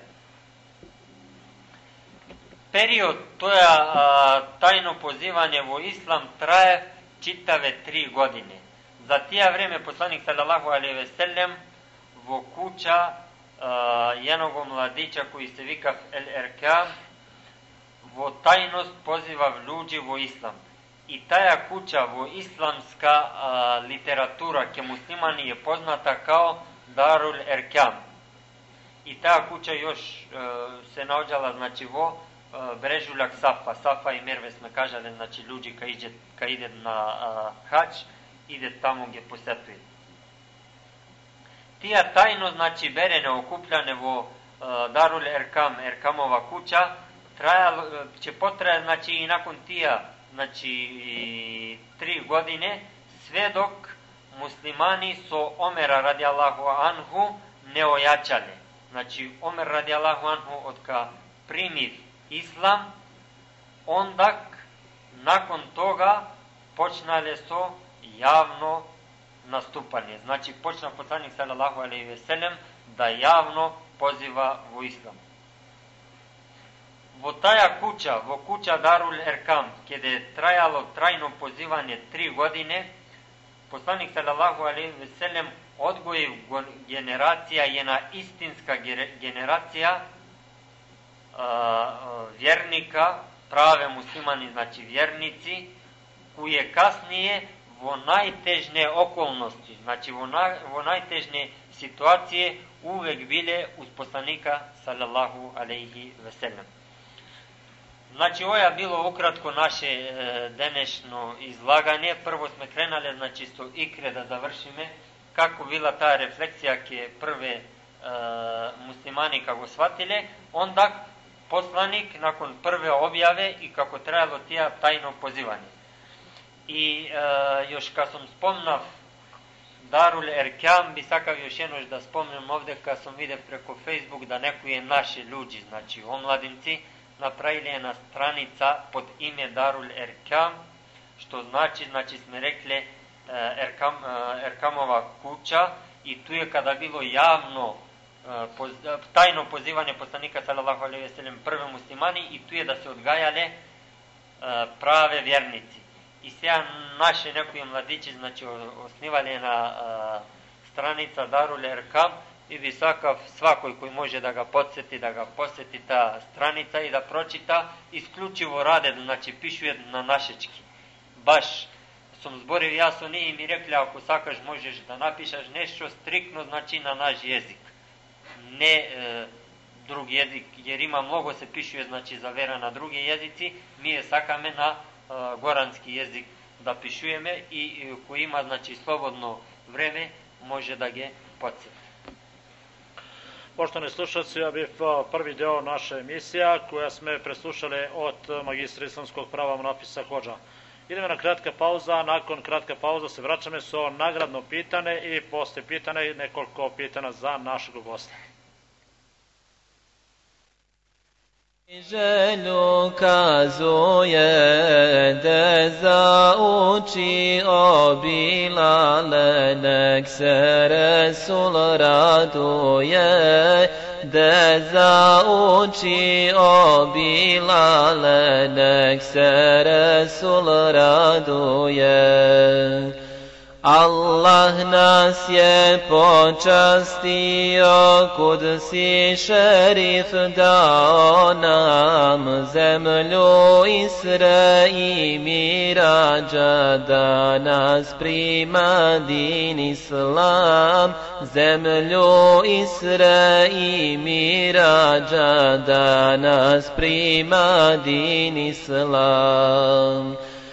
[SPEAKER 4] Period, to je a, tajno pozivanje u islam, traje čitave tri godine. Za tija vreme poslanik sallallahu alaihi ve sellem во куќа а, едного младича кој се викав Ел Еркам, во тајност позивав луѓе во ислам. И таја куќа во исламска а, литература ке муслимани е позната као Дарул Еркам. И таа куќа још а, се наоѓала значи во а, Брежуляк Сафа. Сафа и Мерве сме кажале, значи луѓе кај идет, кај идет на а, хач, идет таму ги посетујат. Тија тајно, значи, берене, окупляне во а, Дарул Еркам, Еркамова куќа, трајало, ќе потрае, значи, и након тија, значи, три године, сведок муслимани со Омера ради Аллаху Анху не ојачале. Значи, Омер ради Аллаху Анху одка примив ислам, ондак, након тога, почнале со јавно наступање. Значи, почна посланик салалаху алейхи веселем да јавно позива во ислам во таја куќа, во куќа Дарул Еркам, каде трајало трајно позивање три године, посланик салалаху алейхи веселем одгоив генерација, една истинска генерација вjerника, праве муслимани, значи вjerници, кои каснije во најтежне околности, значи во, на, во најтежне ситуации, увек биле уз посланика салалаху алейхи веселем. Значи, ова било ukratko наше е, денешно излагање. Прво сме кренале, значи, со икре да завршиме, како била таа рефлексија ке прве е, муслимани како сватиле, онда посланик након прве објаве и како трајало тие тајно позивање. И е, још ка сум спомнав Дарул Еркам, би сакав још еднош да спомнем овде, ка сум видев преко Фейсбук да некои наши луѓи, значи омладинци, направили една страница под име Дарул Еркам, што значи, значи сме рекле Еркам, Еркамова куќа и туе када било јавно тајно позивање посланика салалаху алейхи веселем прве муслимани и туе да се одгајале праве верници. И сега наши некои младичи значи основале на страница Дарул Еркам и ви сакав свакој кој може да го подсети, да го посети таа страница и да прочита, исклучиво раде, значи пишуе на нашечки. Баш сум зборил јас со ние и ми рекле, ако сакаш можеш да напишаш нешто стрикно, значи на наш јазик. Не е, друг јазик, јер има многу се пишуе, значи за вера на други јазици, ние сакаме на е, горански јазик да пишуеме и, и кој има, значи, слободно време, може да ги подсети.
[SPEAKER 3] Poštovani slušalci, ja bih prvi deo naše emisija koja sme preslušali od magistra islamskog prava Monafisa Hođa. Idemo na kratka pauza, nakon kratka pauza se vraćame so nagradno pitane i posle pitane nekoliko pitana za našeg gosta.
[SPEAKER 5] Želju kazuje da zauči obilale nek se Resul raduje. Da zauči obilale nek se Resul raduje Allah nas je počastio kud si šerif dao nam zemlju Isra i mirađa da nas prima din Islam. Zemlju Isra i mirađa da nas prima din Islam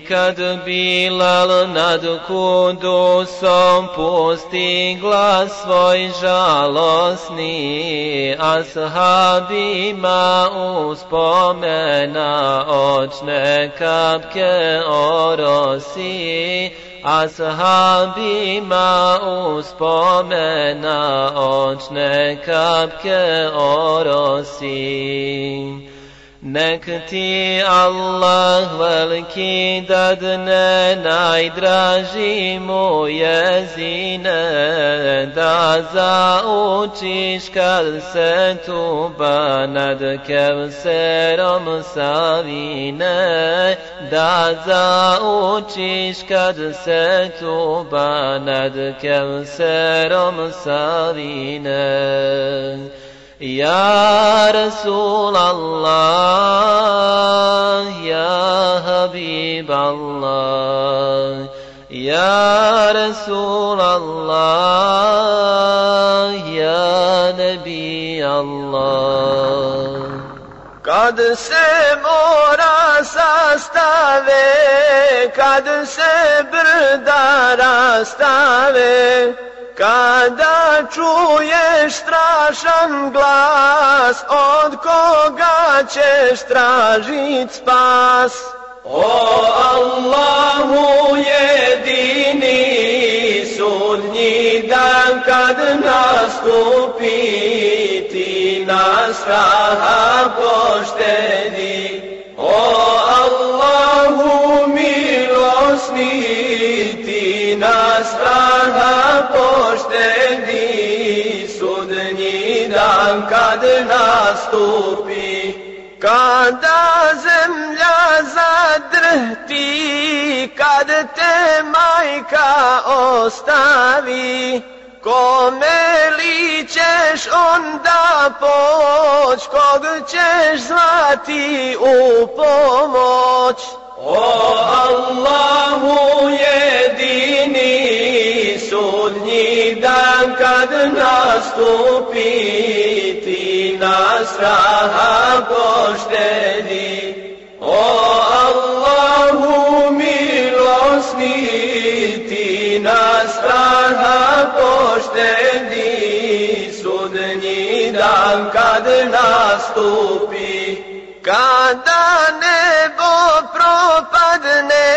[SPEAKER 5] Kad Bilal nad kudusom pusti glas svoj žalosni, ashabima uspomena očne kapke orosi, ashabima uspomena očne kapke orosi. Nek ti Allah veliki dadne najdraži mu jezine da zaučiš kad se tuba nad kevserom savine da zaučiš kad se tuba nad kevserom savine يا رسول الله يا حبيب الله يا رسول الله يا نبي الله.
[SPEAKER 6] Kad se mora sastave, kad se brda rastave, Kada čuješ strašan glas, od koga ćeš tražit spas? O Allahu jedini, sudnji dan kad nastupi, ti nas raha poštedi. O Allahu milosni, ti nas raha dan kad nastupi. Kada zemlja zadrhti, kad te majka ostavi, Kome li ćeš onda poć, kog ćeš zvati u pomoć? O Allahu jedini, sudnji dan kad nastupi, ti nas raha poštedi. O Allahu milosni, ti nas raha poštedi, sudnji dan kad nastupi. Kada nebo propadne,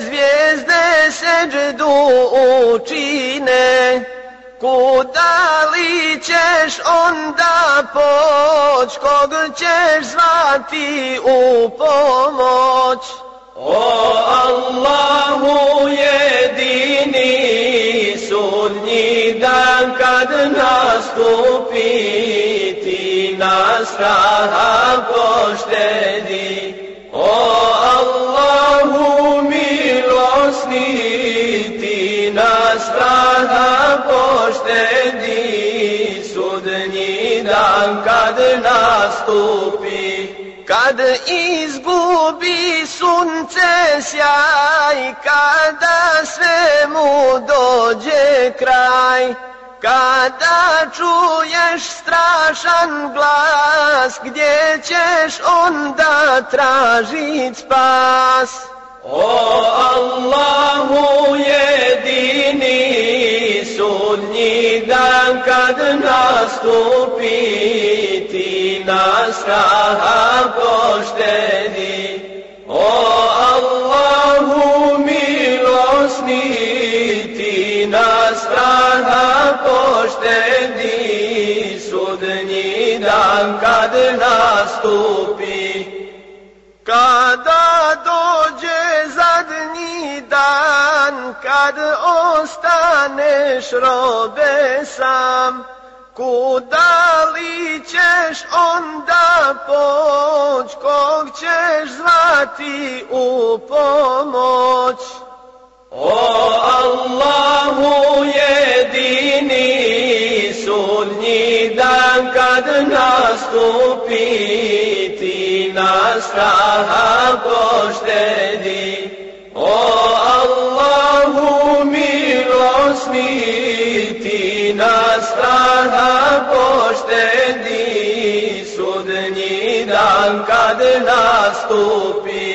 [SPEAKER 6] zvijezde seđdu učine, Kuda li ćeš onda poć, kog ćeš zvati u pomoć? O Allahu jedini, sudnji dan kad nastupi, nas raha poštedi. O Allahu milosni, ti nas raha poštedi, sudnji dan kad nastupi. Kad izgubi sunce sjaj, kada svemu dođe kraj, kada čuješ strašan glas, gdje ćeš onda tražit spas? O Allahu jedini, sudnji dan kad nastupi, ti nas raha poštedi. Kada dođe zadnji dan, kad ostaneš robe sam, kuda li ćeš onda poć, kog ćeš zvati u pomoć? O Allahu jedini, sudnji dan kad nastupi, ti nas raha poštedi. O Allahu milosni, ti nas raha poštedi, sudnji dan kad nastupi.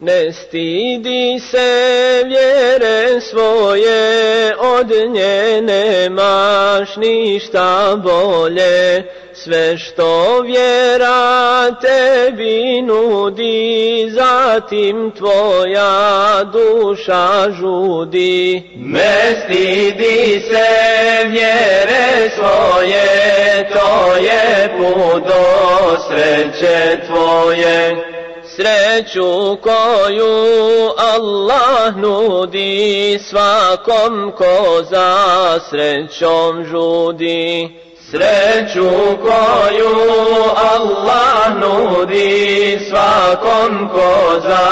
[SPEAKER 6] Ne stidi se vjere svoje, od nje nemaš ništa bolje, sve što vjera tebi nudi, zatim tvoja duša žudi.
[SPEAKER 5] Ne stidi se vjere svoje, to je put do sreće tvoje.
[SPEAKER 6] Sreću koju Allah nudi svakom ko za srećom žudi.
[SPEAKER 5] Sreću koju Allah nudi svakom ko za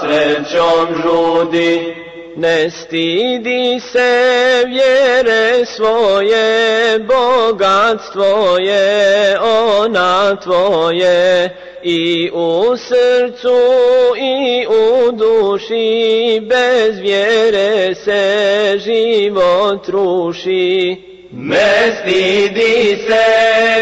[SPEAKER 5] srećom žudi.
[SPEAKER 6] Ne stidi se vjere svoje, bogatstvo je ona tvoje, i u srcu i u duši, bez vjere se život ruši.
[SPEAKER 5] Ne stidi se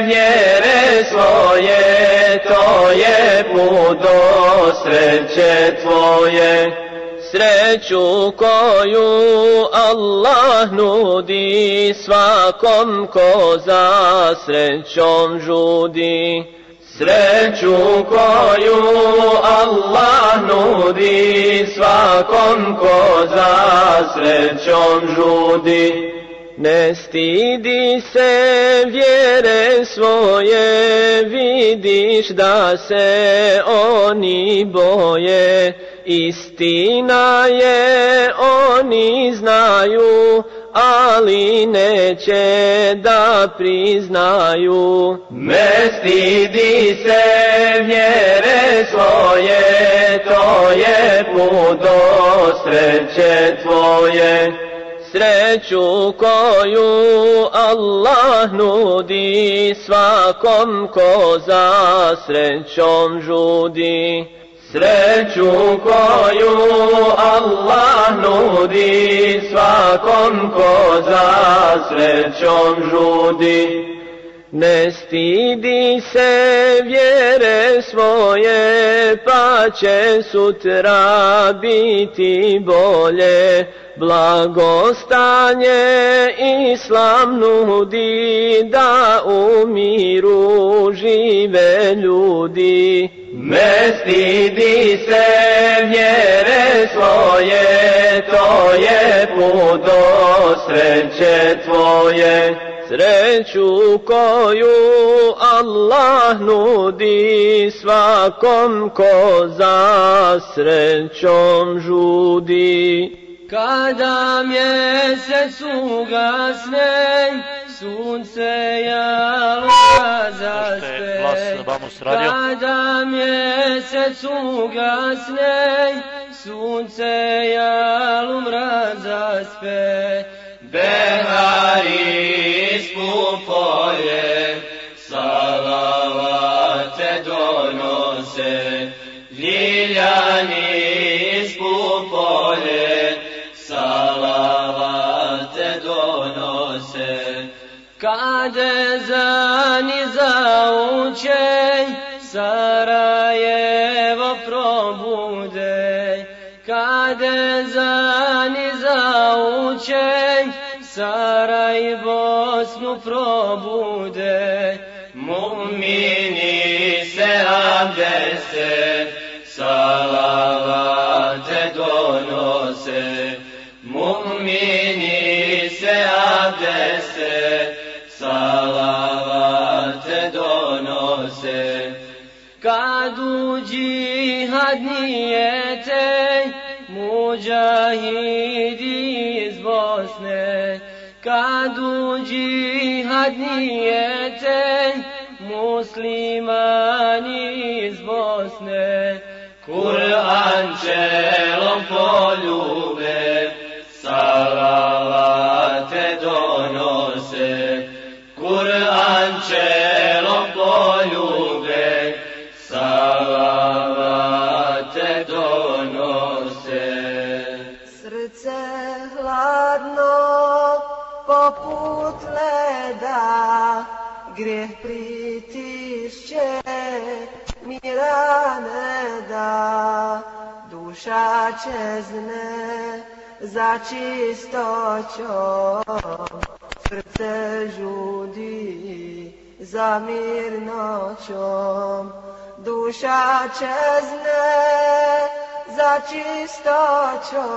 [SPEAKER 5] vjere svoje, to je put do sreće tvoje.
[SPEAKER 6] Sreću koju Allah nudi svakom ko za srećom žudi.
[SPEAKER 5] Sreću koju Allah nudi svakom ko za srećom žudi.
[SPEAKER 6] Ne stidi se vjere svoje, vidiš da se oni boje. Istina je, oni znaju, ali neće da priznaju.
[SPEAKER 5] Ne stidi se vjere svoje, to je put do sreće tvoje.
[SPEAKER 6] Sreću koju Allah nudi svakom ko za srećom žudi.
[SPEAKER 5] Sreću koju Allah nudi svakom ko za srećom žudi.
[SPEAKER 6] Ne stidi se vjere svoje, pa će sutra biti bolje. Blagostanje Islam nudi, da u miru žive ljudi.
[SPEAKER 5] Ne stidi se vjere svoje, to je put do sreće tvoje.
[SPEAKER 6] Sreću koju Allah nudi svakom ko za srećom žudi. Kada mjesec ugasne, sunce jaloga zaspe. Kada mjesec ugasne, sunce jalum razaspe.
[SPEAKER 5] Behari ispupolje, salavate donose, ljiljani
[SPEAKER 6] Kade zauče, Sarajevo probude. Kade zauče, Saraj Bosnu probude. Džihad nijete, muđahidi iz Bosne. Kad u džihad nijete, muslimani iz Bosne.
[SPEAKER 5] Kur'an čelom poljube, salavate
[SPEAKER 7] poput leda, grijeh pritišće, mira ne da, duša čezne za čistoćom, srce žudi za mirnoćom, duša čezne za čistoćom,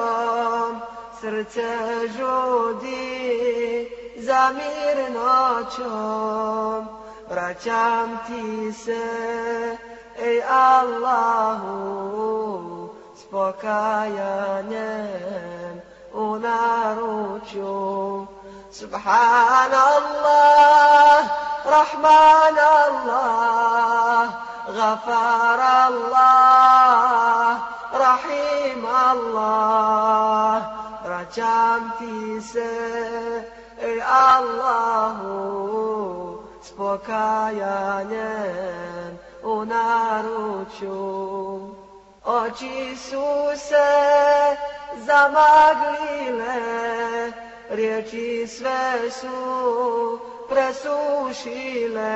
[SPEAKER 7] srce žudi za mirnoćom, vraćam ti se, ej Allahu, s pokajanjem u naručju. Subhanallah, Rahmanallah, Ghafarallah, Rahimallah, ti se ej Allahu s pokajanjem u naručju. Oči su se zamaglile riječi sve su presušile.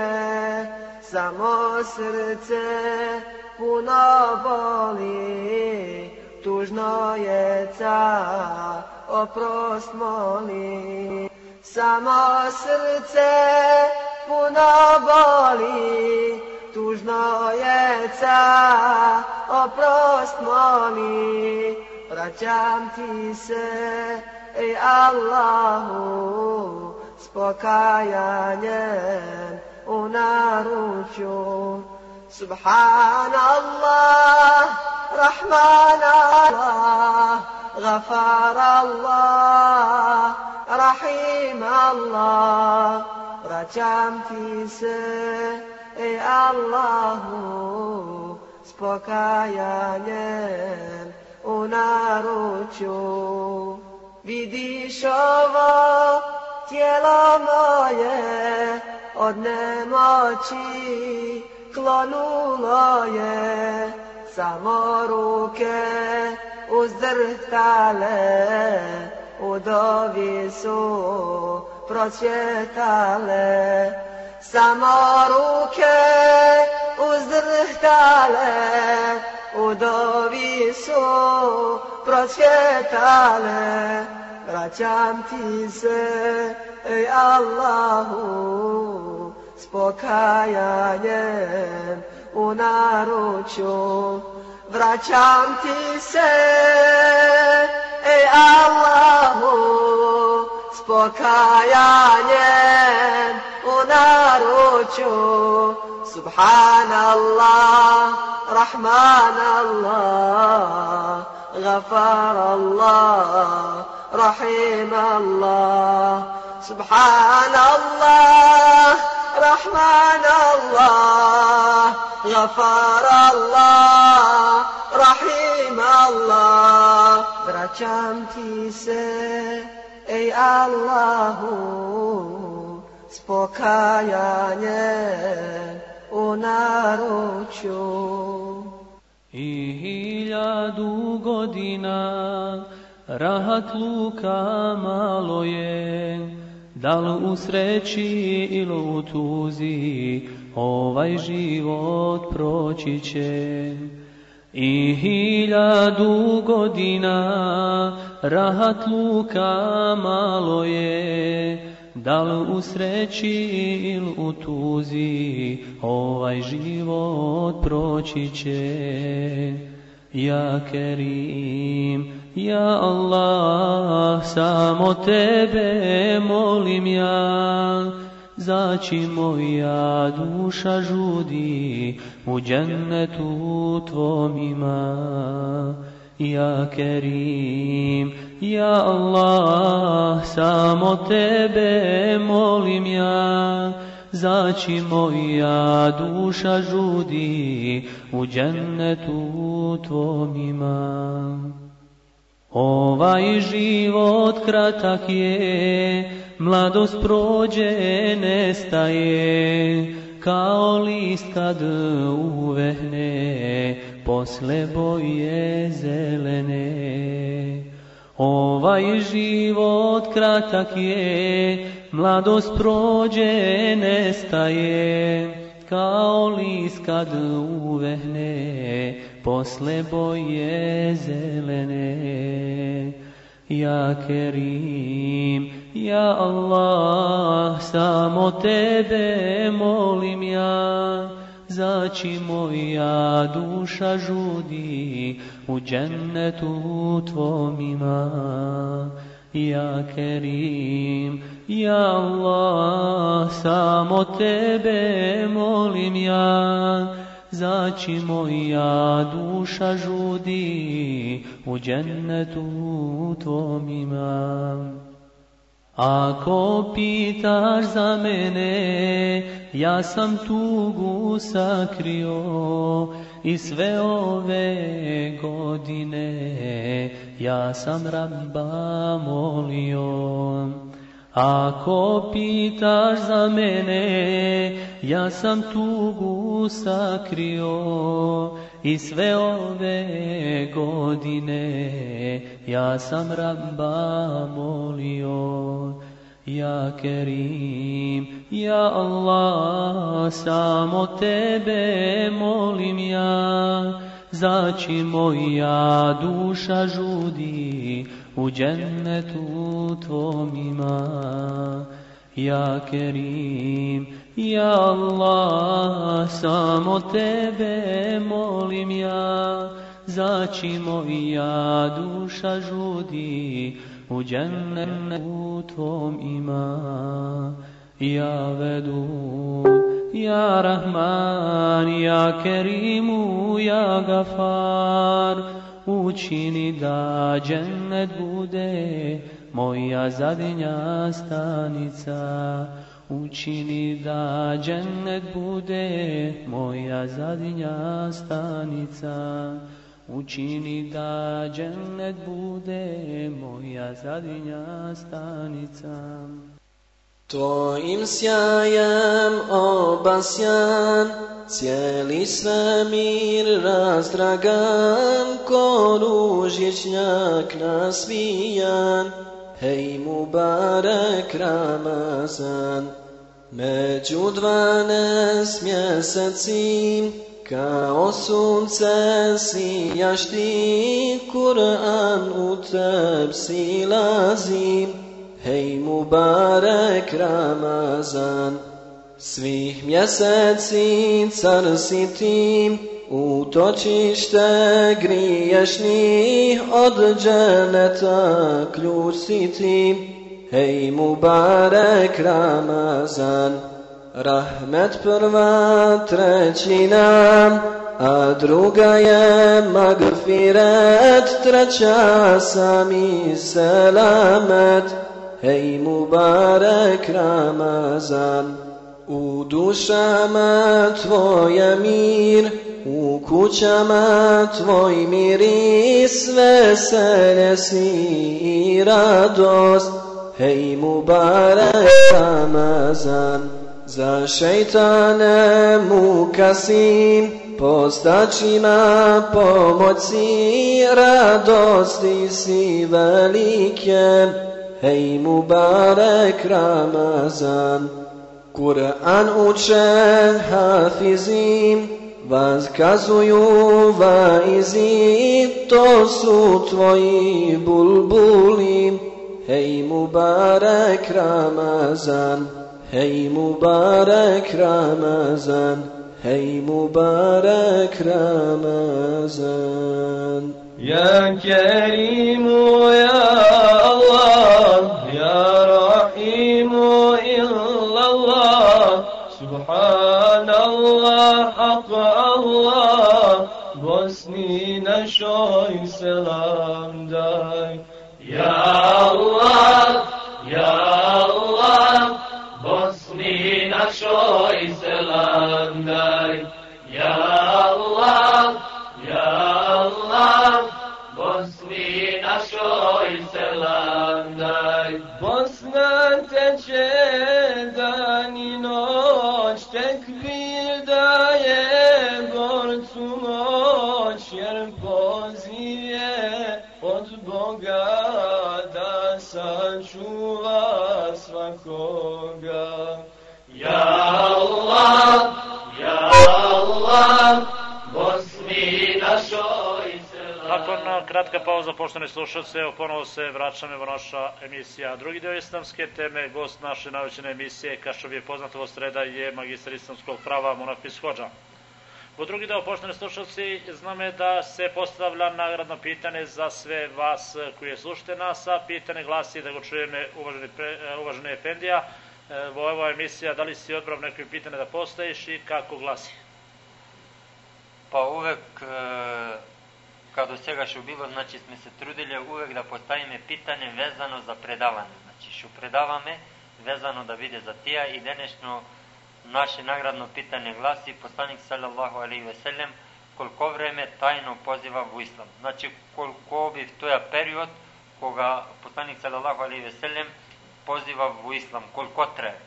[SPEAKER 7] Samo srce puno boli, tužno je ca, oprost moli. Samo srce puno boli, tužno je ca, oprost moli. Vraćam ti se, ej Allahu, s pokajanjem, u naručju. Subhanallah, Rahman Allah, Gafar Allah, Rahim Allah, vraćam ti se, ej Allahu, s pokajanjem u naručju. Vidiš ovo tijelo moje, od nemoći klonulo je, samo ruke uzdrhtale, u dovi su procvjetale. Samo ruke uzdrhtale, u dovi su procvjetale. Vraćam ti se, ej Allahu, s pokajanjem u naručju. Vraćam ti se, e Allahu, s pokajanjem u naručju. Subhanallah, Rahmanallah, Ghafarallah, Rahimallah, Subhanallah, رحيم الله سبحان الله رحمن الله غفار الله رحيم الله vraćam ti se ej Allahu s pokajanjem u naručju
[SPEAKER 8] i hiljadu godina rahat luka malo je, da li u sreći ili u tuzi ovaj život proći će. I hiljadu godina rahat luka malo je, da li u sreći ili u tuzi ovaj život proći će. Ja Kerim, ja Allah, samo tebe molim ja, zaći moja duša žudi, u džennetu tvom ima. Ja Kerim, ja Allah, samo tebe molim ja, zaći moja duša žudi, u džennetu tvom ima. Ovaj život kratak je, mladost prođe nestaje, kao list kad uvehne, posle boje zelene. Ovaj život kratak je, mladost prođe nestaje, kao list kad uvehne, posle boje zelene. Ja Kerim, ja Allah, samo tebe molim ja, zaći moja duša žudi, u džennetu tvom ima. Ja Kerim, ja Allah, samo tebe molim ja, zaći moja duša žudi, u džennetu tvom imam. Ako pitaš za mene, ja sam tugu sakrio i sve ove godine ja sam rabba molio. Ako pitaš za mene, ja sam tugu sakrio i sve ove godine ja sam rabba molio. Ja Kerim, ja Allah, samo tebe molim ja, zaći moja duša žudi, u džennetu tvom ima. Ja Kerim, ja Allah, samo tebe molim ja, zaći moja duša žudi, u džennetu tvom ima. Ja vedu, ja Rahman, ja Kerimu, ja Gafar, učini da džennet bude moja zadnja stanica. Učini da džennet bude moja zadnja stanica. Učini da džennet bude moja zadnja stanica.
[SPEAKER 1] Tvojim sjajem obasjan, cijeli svemir razdragan, ko ružičnjak nasvijan, hej Mubarek Ramazan. Među dvanest mjeseci, kao sunce sijaš ti, Kur'an u teb silazim, Hej Mubarek Ramazan, svih mjeseci car si ti, utočište griješnih od dženeta ključ si ti. Hej Ramazan, rahmet prva trećina, a druga je magfiret, treća sami selamet. Hej Mubarek Ramazan, u dušama tvoje mir, او کوچمت وای میریس و سلسی را دوست هی مبارک رمزن ز شیطان مو کسیم. پستا چیما پاموچی را دوستی سی ولیکن. هی مبارک رمزن قرآن اوچه حافظیم. Vas kazujuva izid, to su tvoji bulbuli. Hej Mubarek Ramazan, hej Mubarek Ramazan, hej Mubarek Ramazan.
[SPEAKER 9] Ya Kerim, ya Allah, ya Rahim, illallah, Subhanallah, Allah. بوسني نشوي سلام داي يا Boga da sačuva svakoga. Ja Allah, ja Allah, Bosni našoj
[SPEAKER 3] Nakon kratka pauza, poštovani slušalci, evo ponovo se vraćamo u naša emisija. Drugi deo islamske teme, gost naše navećene emisije, kao što bi je poznato sreda, je magistar islamskog prava Munafis Hođa. U drugi deo, poštovani slušalci, zname da se postavlja nagradno pitanje za sve vas koji slušate nas, a pitanje glasi da go čujeme uvaženi, uvaženi Efendija. Evo, ova emisija, da li si odbrav neke pitanje da postaviš i kako glasi?
[SPEAKER 4] Pa uvek kao do svega što bilo, znači sme se trudili uvek da postavime pitanje vezano za predavanje. Znači što predavame vezano da vide za tija i denešno naše nagradno pitanje glasi poslanik sallallahu alaihi ve sellem koliko vreme tajno poziva u islam. Znači koliko bi to je period koga poslanik sallallahu alaihi ve sellem poziva u islam, koliko traje.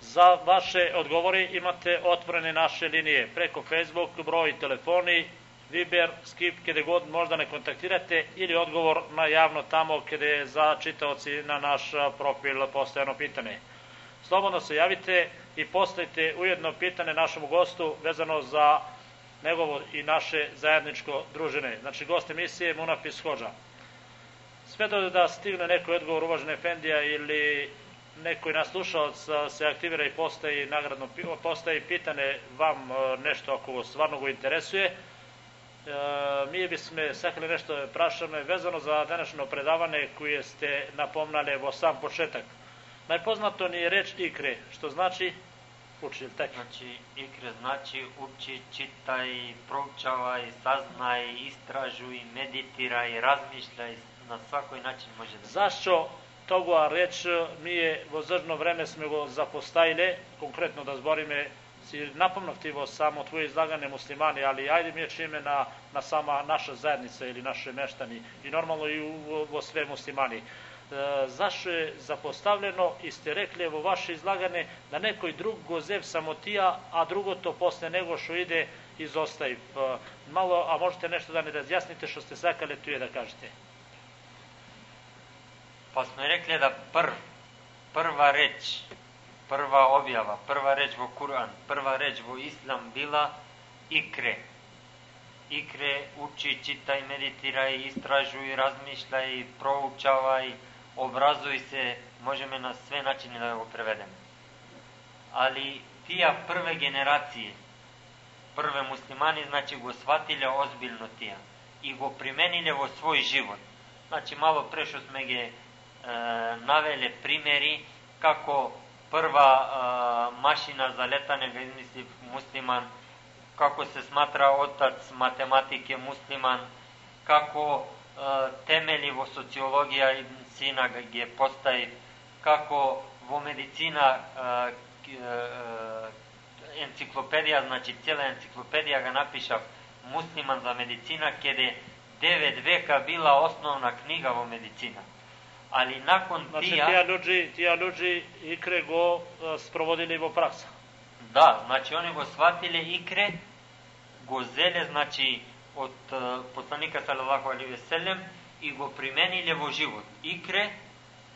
[SPEAKER 3] Za vaše odgovori imate otvorene naše linije preko Facebook, broj telefoni Viber, Skip, kada god možda ne kontaktirate ili odgovor na javno tamo kada je za čitaoci na naš profil postojano pitanje. Slobodno se javite i postavite ujedno pitanje našemu gostu vezano za njegovo i naše zajedničko družine. Znači, gost emisije Munafis Hođa. Sve do da stigne neko odgovor uvažene Efendija ili neko nas slušalac se aktivira i postavi nagradno postavi pitanje vam nešto ako stvarno go interesuje, E, mi bismo sakli nešto prašano vezano za današnjo predavanje koje ste napomnali vo sam početak. Najpoznato ni je reč ikre, što znači uči,
[SPEAKER 4] tak? Znači, ikre znači uči, čitaj, proučavaj, saznaj, istražuj, meditiraj, razmišljaj, na svakoj način može da...
[SPEAKER 3] Zašto togo reč mi je vo zržno vreme smo go zapostajile, konkretno da zborime si napomnoktivo samo tvoje izlaganje muslimani, ali ajde mi je čime na, na sama naša zajednica ili naše meštani i normalno i u, u E, zašto je zapostavljeno i ste rekli evo vaše izlaganje da nekoj drug gozev samotija, a drugo to posle nego što ide izostaje. E, malo, a možete nešto da ne razjasnite što ste sakali tu je da kažete.
[SPEAKER 4] Pa smo rekli da prv, prva reč prva objava, prva reč vo Kur'an, prva reč vo Islam bila ikre. Ikre uči, čitaj, meditiraj, istražuj, razmišljaj, proučavaj, obrazuj se, možemo na sve načine da go prevedemo. Ali tija prve generacije, prve muslimani, znači go shvatile ozbiljno tija i go primenile vo svoj život. Znači malo pre što sme ge e, navele primeri kako prva a, mašina za letanje ga izmisli musliman, kako se smatra otac matematike musliman, kako a, temeljivo sociologija i sina ga postaje, kako vo medicina a, enciklopedija, znači cijela enciklopedija ga napiša musliman za medicina, kede 9 veka bila osnovna knjiga vo medicina ali nakon
[SPEAKER 3] znači, tija... Znači, tija ljudi, tija ljudi ikre go sprovodili vo praksa.
[SPEAKER 4] Da, znači oni go shvatili ikre, go zele, znači od uh, poslanika sallallahu alaihi ve sellem go primenile vo život. Ikre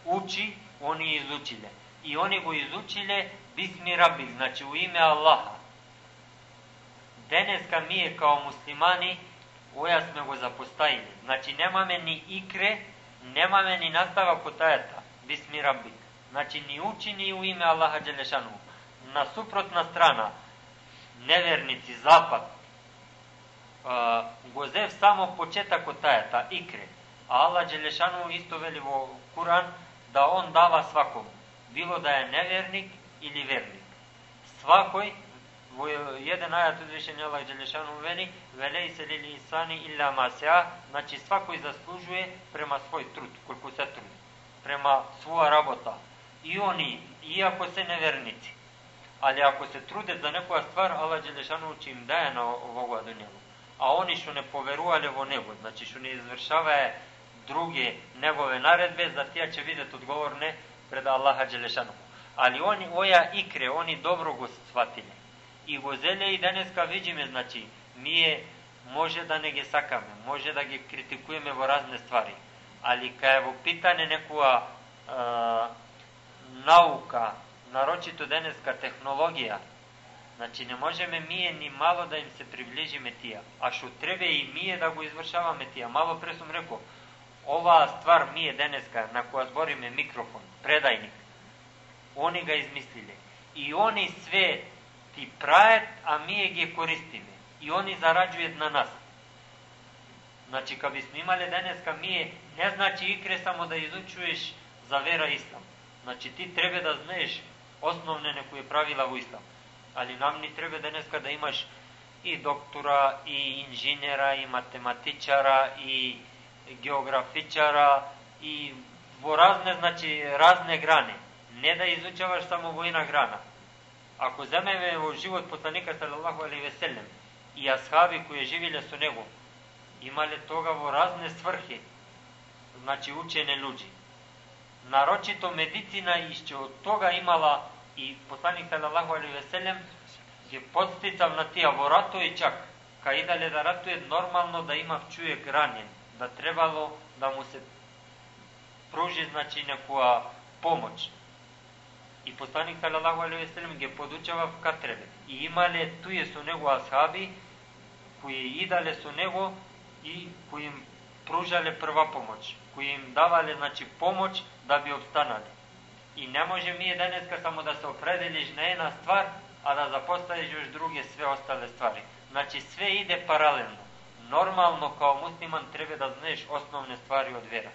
[SPEAKER 4] uči, oni izučile. I oni go izučile bismi rabbi, znači u ime Allaha. Deneska mi je kao muslimani, oja sme go zapostajili. Znači nemame ni ikre, nemame ni nastavak od ajeta, bismi rabbik. Znači, ni uči ni u ime Allaha Đelešanu. Na suprotna strana, nevernici, zapad, uh, gozev samo početak od ajeta, ikre. A Allah Đelešanu isto veli u Kur'an da on dava svakom. Bilo da je nevernik ili vernik. Svakoj jedan ajat uzvišen Allah Đelešanu veli, velej se li insani illa ma sea, znači svakoj zaslužuje prema svoj trud, koliko se trudi, prema svoja rabota. I oni, iako se nevernici, ali ako se trude za nekoja stvar, Allah Đelešanu će im daje na ovoga do njegu. A oni što ne poveruvali vo nebo, znači što ne izvršavaje други негови наредби, за тие ќе видат одговорни пред Аллаха Джелешану. Али они оја икре, они добро го сватиле. И го зеле и денеска видиме, значи, ние може да не ги сакаме, може да ги критикуваме во разни ствари, али кај во питање некоја е, наука, нарочито денеска технологија, Значи не можеме мие ни мало да им се приближиме тие, а што треба и мие да го извршаваме тие. Мало пресум реков, оваа ствар ние денеска на која збориме микрофон, предајник, они ga измислиле. И они све ти прајат, а ние ги користиме. И они зараđујат на нас. Значи, кога бисмо имале денеска, ние не значи икре само да изучуеш за вера ислам. Значи, ти треба да знаеш основне некои правила во ислам. Али нам ни треба денеска да имаш и доктора, и инженера, и математичара, и географичара, и во разне, значи, разне грани. Не да изучаваш само во една грана. Ако земеме во живот посланика салаллаху алейхи веселем и асхаби кои живеле со него, имале тога во разне сврхи, значи учене луѓи. Нарочито медицина и што од тога имала и посланик салаллаху алейхи веселем ги подстицав на тие во и чак, кај идале да ратуе нормално да има човек ранен, да требало да му се пружи значи некоја помоќ. И посланик салаллаху алейхи веселем ги подучава в катребе. И имале туе со него асхаби кои идале со него и кои им пружале прва помоќ, кои им давале значи помоќ да би обстанале. И не може ние денеска само да се определиш на една ствар, а да запоставиш još други све остале ствари. Значи све иде паралелно. Нормално као муслиман треба да знаеш основне ствари од вера.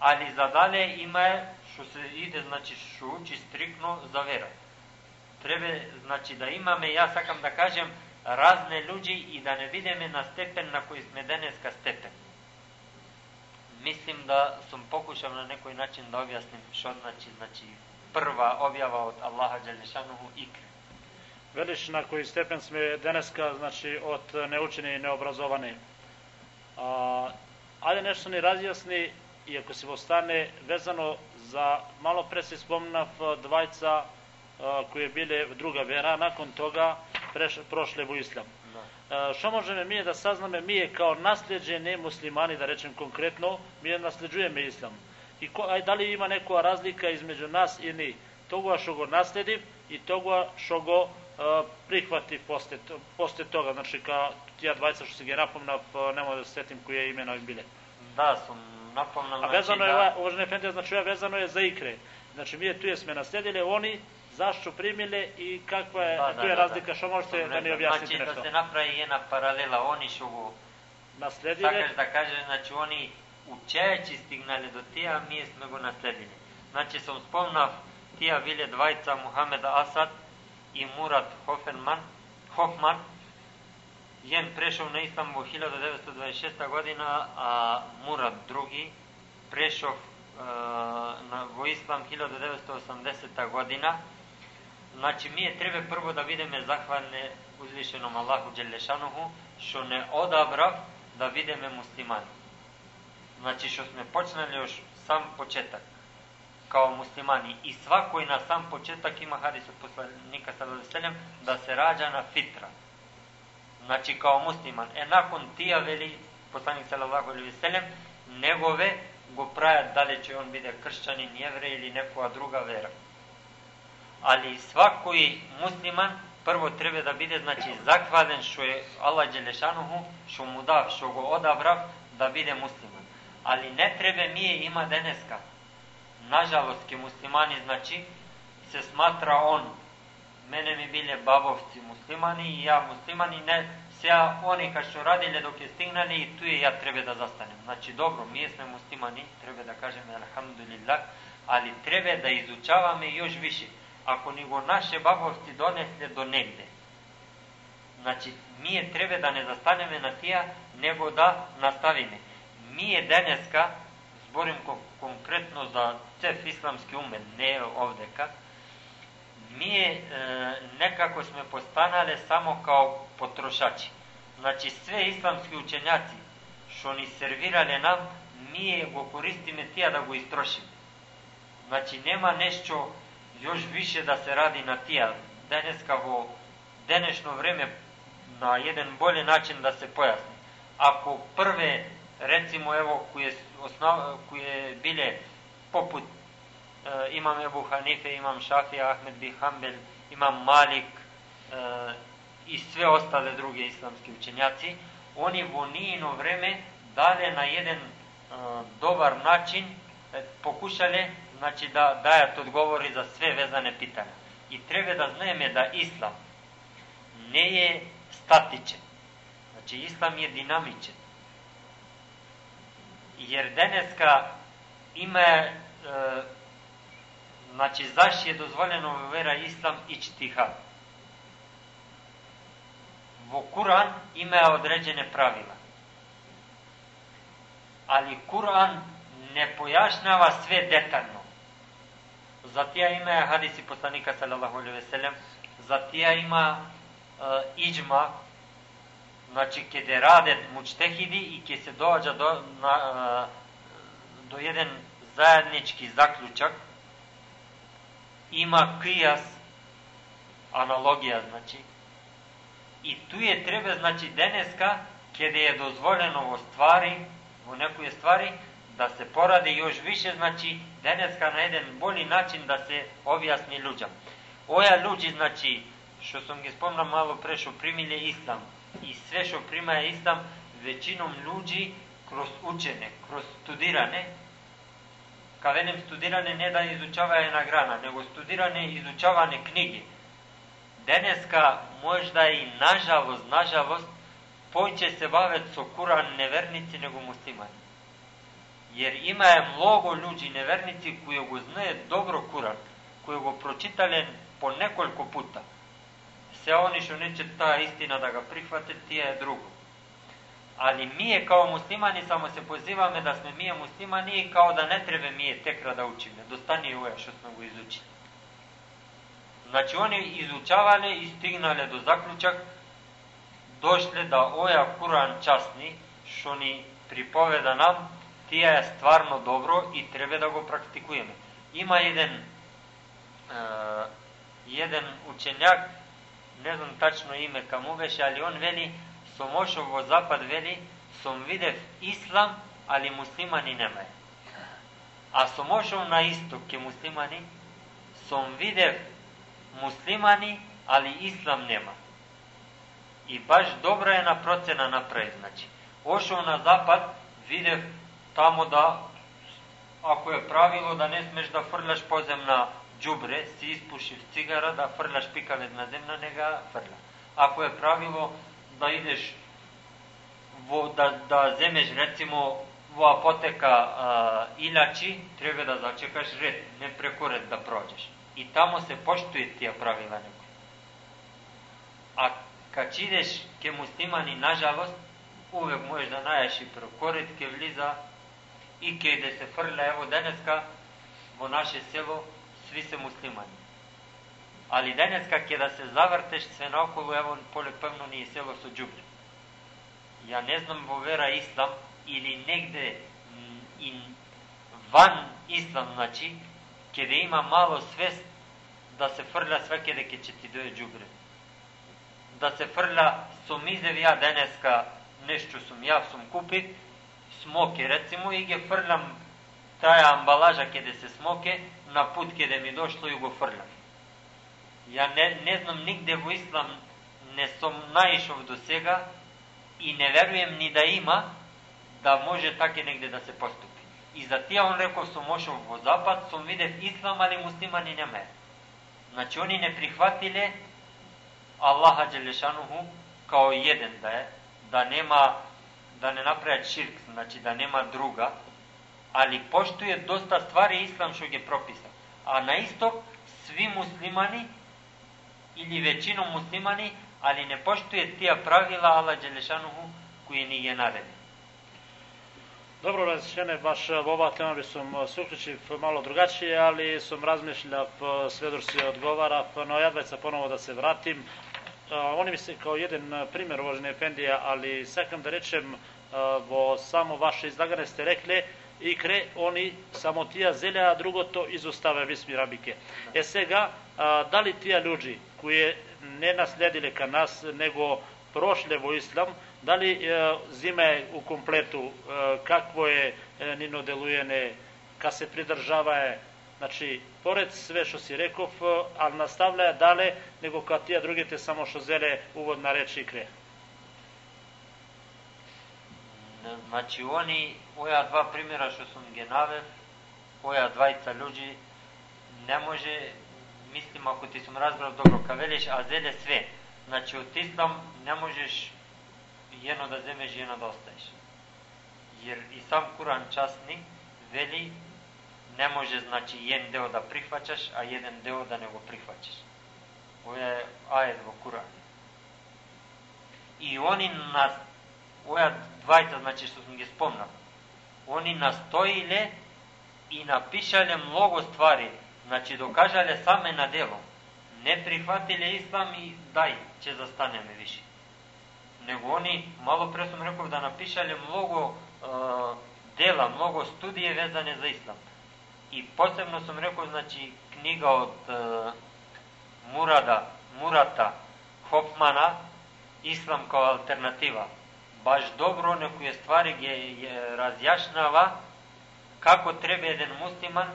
[SPEAKER 4] Али задале има што се иде, значи што учи стрикно за вера. Треба, значи да имаме, јас сакам да кажем, разне луѓи и да не бидеме на степен на кој сме денеска степен. Мислим да сум покушав на некој начин да објасним што значи, значи прва објава од Аллаха Джелешанову икре.
[SPEAKER 3] Велиш на кој степен сме денеска, значи, од неучени и необразовани. А, ајде нешто ни разјасни, иако се остане везано за мало пред се спомнав двајца кои биле в друга вера, након тога преш, прошле во ислам. Да. Што можеме ние да сазнаме, ние као наслеđe не муслимани, да речем конкретно, ние наслеđujeme ислам. И ко, ај дали има некоја разлика измеѓу нас и ни? Тогава што го наследив и тогава што го а, прихватив после, после тога, значи ка тие двајца што се ги напомнав, нема да се сетим кои имена им биле.
[SPEAKER 4] Да, сум напомнав.
[SPEAKER 3] А везано значи, е, да... уважање Фендија, значи везано е за икре. Значи, ние туе сме наследиле, они зашто примиле и каква е, да, да, е да, разлика, што можете да ни објасните
[SPEAKER 4] значи, нешто? Значи, да се направи една паралела, они што го
[SPEAKER 3] наследиле.
[SPEAKER 4] Сакаш да кажеш, значи, они учејачи стигнале до тие, а ние сме го наследиле. Значи, сум спомнав, тие биле двајца Мухамед Асад и Мурат Хофенман, Хофман, Јен прешов на Ислам во 1926 година, а Мурат други прешов е, на, во Ислам 1980 година. Значи, ние треба прво да бидеме захвални узвишеном Аллаху Джелешануху, што не одабрав да бидеме муслимани. Значи, што сме почнали ош сам почеток као муслимани. И свакој на сам почеток има хадис од посланика Салалеселем да се раđа на фитра. Значи, као муслиман. Е, након тија, вели посланик Салалаху Алейхи негове го правят дали че он биде кршćanin, јевреј или некоја друга вера али свакој муслиман прво треба да биде значи заквален што е Аллах Джелешануху, што му дав, што го одабрав да биде муслиман. Али не треба ние има денеска. Нажалост ке муслимани значи се сматра он. Мене ми биле бабовци муслимани и ја муслимани не сега они кај што радиле док е стигнали и туе ја треба да застанем. Значи добро, ние сме муслимани, треба да кажеме алхамдулилlah, али треба да изучаваме још више ако ни го наше бабовци донесле до негде. Значи, ние треба да не застанеме на тија, него да наставиме. Ние денеска, зборим конкретно за цев исламски умен, не овдека, ние е, некако сме постанале само као потрошачи. Значи, све исламски учењаци што ни сервирале нам, ние го користиме тија да го истрошиме. Значи, нема нешто još više da se radi na tija денеска во денешно време на еден боле начин да се појасни. Ако прве, рецимо, ево, кои, основ, кои биле попут е, имам Ебу Ханифе, имам Шафија, Ахмед би Хамбел, имам Малик, i sve ostale druge islamske učenjaci, oni vo nijino vreme dale na jedan e, dobar način e, pokušale znači da dajat odgovori za sve vezane pitanja. I treba da znajeme da islam ne je statičen. Znači islam je dinamičen. Jer deneska ima e, znači zaš je dozvoljeno vera islam i čtihad. Vo Kur'an ima određene pravila. Ali Kur'an ne pojašnjava sve detaljno. Затија има хадиси посланика салалаху алейхи ве селем, затија има е, иджма, ќе де радат мучтехиди и ќе се доаѓа до на, е, до еден заеднички заклучак. Има кијас аналогија, значи. И туе треба, значи, денеска, каде е дозволено во ствари, во некои ствари, да се поради још више, значи, денеска на еден боли начин да се објасни луѓам. Оја луѓи, значи, што сум ги спомнал мало пре, што примиле ислам, и све што прима е истам, веќином луѓи кроз учење, кроз студирање, Ка да нем студирање не да изучава една грана, него студирање и изучаване книги. Денеска можда и нажалост, нажалост, поќе се бавет со Куран неверници него муслимани. Јер имае многу луѓи неверници кои го знаат добро Куран, кои го прочитале по неколку пута – Sve oni što neće ta istina da ga prihvate, tije je drugo. Ali mi je kao muslimani samo se pozivame da smo mi je muslimani i kao da ne treba mi je tekra da učime. Dostani ove što smo go izučili. Znači oni izučavali i stignali do zaključak, došli da oja Kur'an časni, što ni pripoveda nam, тие е стварно добро и треба да го практикуваме. Има еден е, еден учењак, не знам тачно име каму беше, он вели, сом ошов во запад, вели, сом видев ислам, али муслимани нема е. А сом ошов на исток ке муслимани, сом видев муслимани, али ислам нема. И баш добра е на процена направи, значи. Ошов на запад, видев тамо да, ако е правило да не смеш да фрляш поземна джубре, си испушив цигара, да фрляш пикавет на земна, не га фрля. Ако е правило да идеш во, да, да земеш рецимо во апотека а, илачи, треба да зачекаш ред, не преку ред да проđеш. И тамо се поштуе тие правила некои. А кај идеш ке муслимани, нажалост, увек можеш да најаш и прекорет, ке влиза и ке да се фрля, ево денеска во наше село се муслимани. Али денеска ќе да се завртеш све наоколу, ево поле певно ни е село со джубре. Ја не знам во вера ислам или негде и ван ислам, значи, ќе да има мало свест да се фрля све каде ќе ќе ти дое джубре. Да се фрля со мизев ја денеска нешто сум ја сум купит, смоке, рецимо, и ги фрлам тая амбалажа каде се смоке, на пут каде ми дошло и го фрлам. Ја не, не знам нигде во ислам не сум наишов до сега и не веруjem ни да има да може таке негде да се поступи. И за тие он рекол сум ошов во запад, сум видев ислам, али муслимани нема. Значи они не прихватиле Аллаха Джелешануху као еден да е, да нема да не направат ширк, значи да нема друга, поштуе доста ствари ислам што ги прописа. А на исток сви муслимани или веćinom муслимани, али не поштуе тие правила Алла Джелешануху кои ни ги нареди.
[SPEAKER 3] Dobro različene, baš ova tema sam se uključio malo drugačije, ali sam razmišljao sve dok se odgovara, no ja se ponovo da se vratim oni mi se kao jedan primer uvažene Efendija, ali sekam da rečem, vo samo vaše izlagane ste rekli, i kre oni samo tija zelja, a drugo to izostave vismi rabike. E sega, da li tija ljudi koje ne nasledile ka nas, nego prošle vo islam, da li e, zime u kompletu, e, kakvo je e, nino delujene, ka se pridržava je Znači, pored sve što si rekao, ali nastavlja dalje nego kad tija druge te samo što zele uvodna reči kre.
[SPEAKER 4] Znači, oni, Оја два примера што сум ги навел, оја двајца луѓи не може, мислим ако ти сум разбрав добро, ка велиш, а зеле све. Значи од ислам не можеш едно да земеш и едно да оставиш. Јер и сам Куран часни вели не може значи еден дел да прифаќаш, а еден дел да не го прифаќаш. Ова е ајет во Куран. И они нас, оја двајца, значи што сум ги спомнав, oni nastojile i napišale mnogo stvari, znači dokažale same na delo. Не прихватиле ислам и дај, ќе застанеме више. Него они, мало пре сум реков да напишале многу е, дела, многу студије везане за ислам. И посебно сум рекол, значи, книга од е, Мурада, Мурата Хопмана, Ислам као алтернатива. Баш добро некои ствари ги разјашнава како треба еден муслиман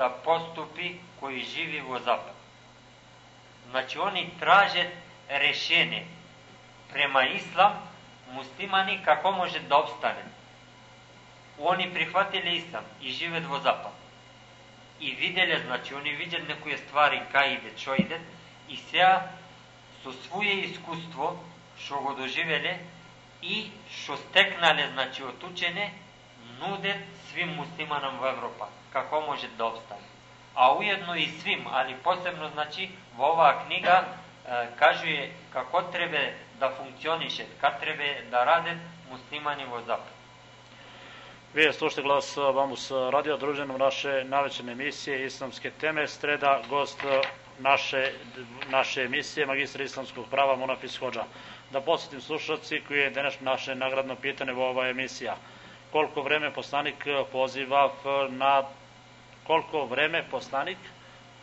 [SPEAKER 4] да поступи кој живи во Запад. Значи, они тражат решение према Ислам, муслимани како може да обстане. Они прихватиле Ислам и живеат во Запад и виделе, значи, они виделе некои ствари кај иде, што иде, и сега со своје искуство, што го доживеле, и што стекнале, значи, од учене, нудет свим муслиманам во Европа, како може да обстане. А уедно и свим, али посебно, значи, во оваа книга е, кажуе како требе да функционише, како требе да радат муслимани во Запад.
[SPEAKER 3] Вие слушате глас Бамус радио, дружен в наше навечерне емисije Islamske teme. Streda gost naše, naše emisije, magistra islamskog prava Munafis Hođa. Da podsjetim slušalci koji je danas naše nagradno pitanje u ova emisija. Koliko vreme poslanik poziva na koliko vreme poslanik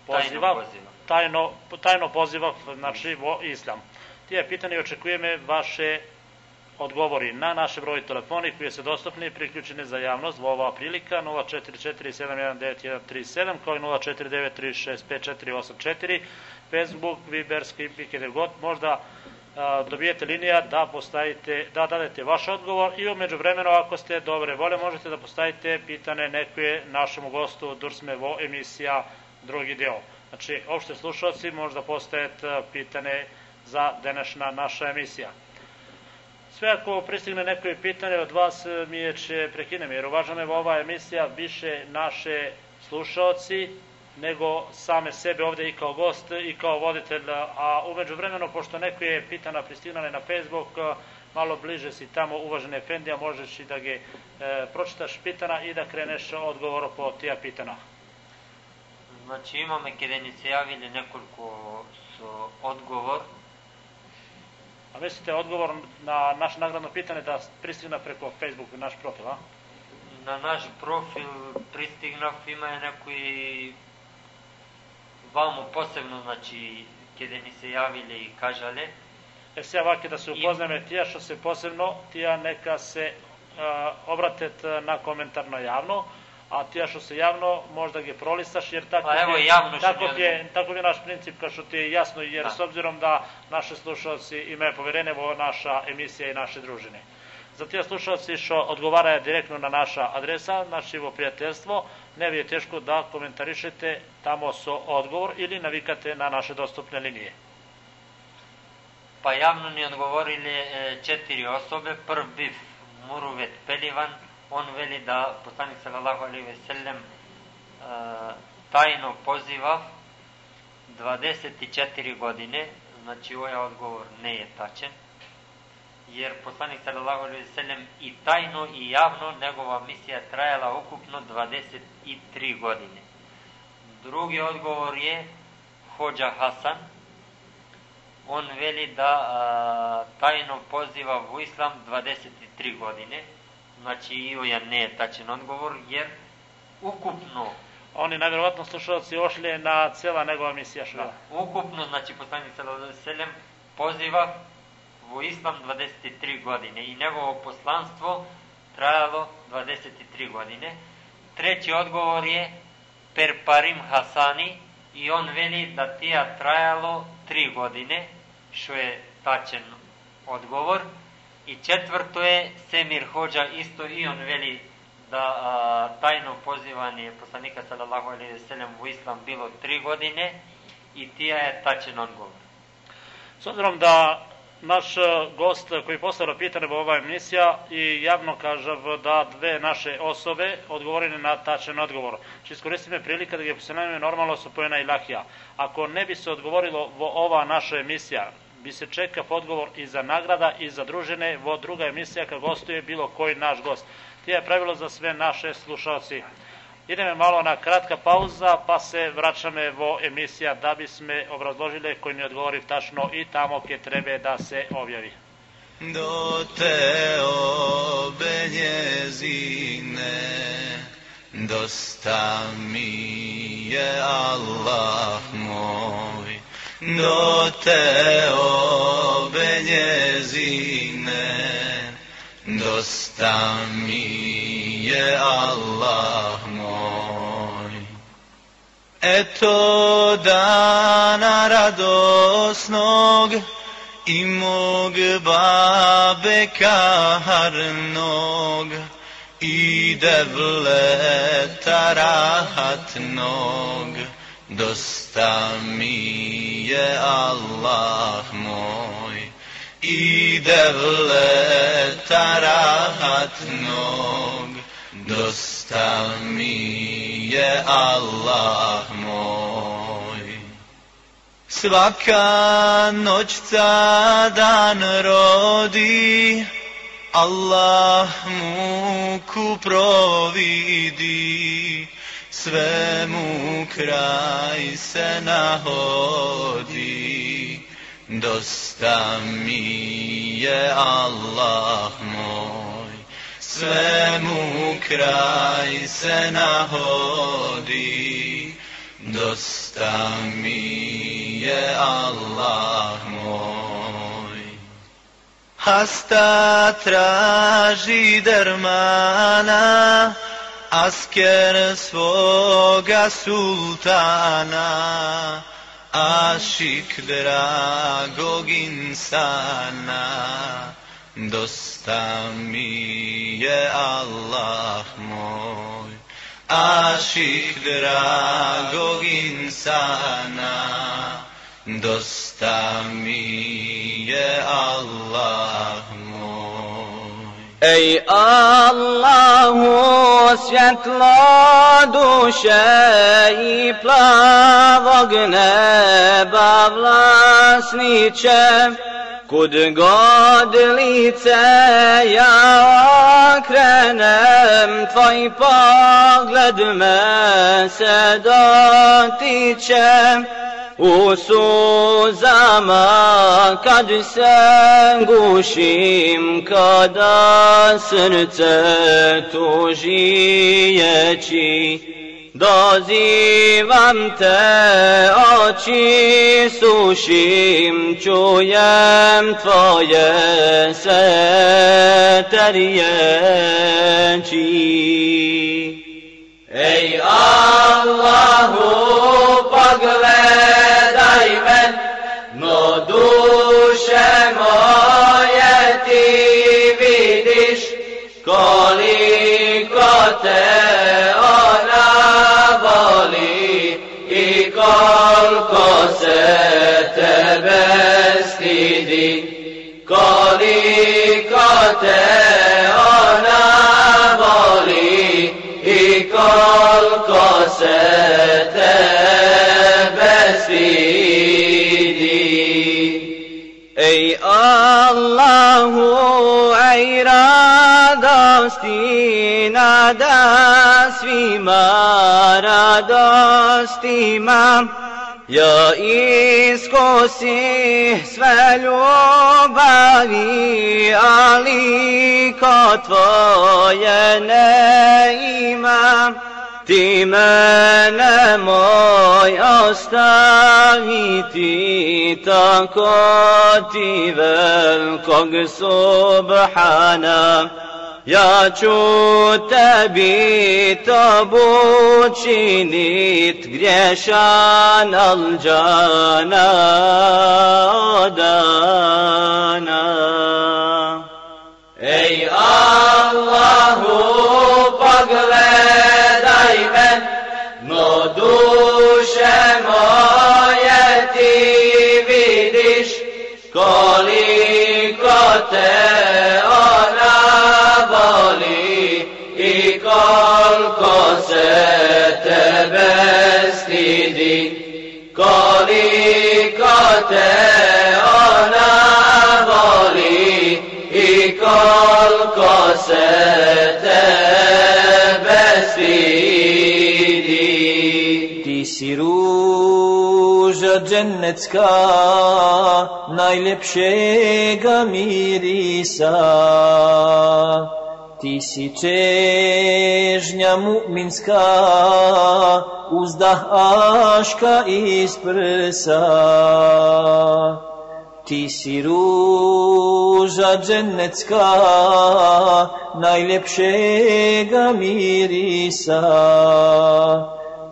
[SPEAKER 3] poziva
[SPEAKER 4] tajno poziva,
[SPEAKER 3] tajno, tajno poziva znači vo islam. Tije pitanje očekujeme vaše odgovori na naše broj telefoni koji su dostupni i priključeni za javnost u ova prilika 0447199137 kao i 0493654484 Facebook, Viber, Skype kada god možda dobijete linija da postavite, da dadete vaš odgovor i umeđu vremenu ako ste dobre vole možete da postavite pitane nekoje našemu gostu Dursme Vo emisija drugi deo. Znači, opšte slušalci možda postavite pitane za današnja naša emisija. Sve ako pristigne neko pitanje od vas, mi je će prekinem, jer uvažam je ova emisija više naše slušaoci nego same sebe ovde i kao gost i kao voditelj, a umeđu vremenu, pošto neko je pitana pristignale na Facebook, malo bliže si tamo uvažene Efendija, možeš i da ga e, pročitaš pitana i da kreneš odgovor po tija pitana.
[SPEAKER 4] Значи имаме каде ни се јавиле неколку со одговор.
[SPEAKER 3] A mislite odgovor na naše nagradno pitanje da pristigne preko Facebook naš profil, a?
[SPEAKER 4] На наш профил пристигнав, има е некои вамо посебно, значи, каде ни се јавиле и кажале.
[SPEAKER 3] E sve ovake da se upozname tija što se posebno, tija neka se a, obratet na komentarno javno, a tija što se javno možda ga prolistaš, jer tako
[SPEAKER 4] Pa evo,
[SPEAKER 3] je,
[SPEAKER 4] javno
[SPEAKER 3] tako je, tako je naš princip, kao što ti je jasno, jer
[SPEAKER 4] Da.
[SPEAKER 3] s obzirom da naše slušalci imaju poverenje vo naša emisija i naše družine. Za tija slušalci što odgovara direktno na naša adresa, naše vo prijateljstvo, ne vi je teško da komentarišete tamo so odgovor ili navikate na naše dostupne linije.
[SPEAKER 4] Јавно ни одговориле е, четири особе. Прв бив Мурувет Пеливан, он вели да посланик салалаху алейхи ве селем е, тајно позивав 24 години, значи овој одговор не е тачен, jer poslanik sallallahu alejhi ve sellem i tajno i javno njegova misija trajala ukupno 23 godine. Drugi odgovor je Hođa Hasan, on veli da a, tajno poziva u islam 23 godine, znači i ovo ne tačan odgovor, jer ukupno
[SPEAKER 3] Oni najvjerovatno slušalci ošli na cela njegova misija što
[SPEAKER 4] Da. Ukupno, znači, poslanik sallallahu alejhi ve sellem poziva u islam 23 godine i njegovo poslanstvo trajalo 23 godine. Treći odgovor je per parim Hasani i on veli da tija trajalo tri godine, što je tačen odgovor. I četvrto je Semir Hođa, isto i on veli da a, tajno pozivanje poslanika sallallahu alaihi ve sellem u islam bilo tri godine i tija je tačan odgovor.
[SPEAKER 3] S obzirom da naš e, gost koji postavlja pitanje u ova emisija i javno kaže da dve naše osobe odgovorili na tačan odgovor. Či iskoristim me prilika da je se najme normalno su pojena ilahija. Ako ne bi se odgovorilo vo ova naša emisija, bi se čekav odgovor i za nagrada i za družine vo druga emisija kad gostuje bilo koji naš gost. Tije je pravilo za sve naše slušalci. Ideme malo na kratka pauza, pa se vraćame vo emisija da bismo obrazložili koji ne odgovori tačno i tamo gdje treba da se objavi.
[SPEAKER 10] Do te obe njezine dosta mi je Allah moj do te obe njezine dosta mi je Allah moj. Eto dana radosnog i mog babeka harnog i devleta rahatnog dosta mi je Allah moj. I devleta rahatnog dosta mi je Allah moj. Svaka noćca dan rodi Allah muku providi. Svemu kraj se nahodi. Dosta mi je Allah moj svemu kraj se nahodi dosta mi je Allah moj. Hasta traži dermana asker svoga sultana ašik dragog insana dosta mi je Allah moj ašik dragog insana. Dosta mi je Allah moj
[SPEAKER 11] Ej Allahu svjetlo duše i plavog neba vlasniče, kud god lice ja okrenem, tvoj pogled me se dotiče, u suzama kad se gušim kada srce tužijeći dozivam te oči sušim čujem tvoje sete riječi Ej Allahu pogledaj men, se tebe stidi. Ej Allahu, ej radosti nada svima radostima, Ja iskusi sve ljubavi, ali ko tvoje ne ima. Ti mene moj ostaviti, tako ti velikog subhana.
[SPEAKER 12] ja ću tebi tabu činit griješan alđana dana.
[SPEAKER 11] Ej Allahu, pogledaj me, no duše moje ti vidiš, koliko te ona voli i koliko se tebe stidi, koliko te stidi.
[SPEAKER 13] Ti si ruža džennecka, najljepšega mirisa. Ti si čežnja mu'minska, uzdah aška iz prsa. Ti si ruža džennecka, najljepšega mirisa.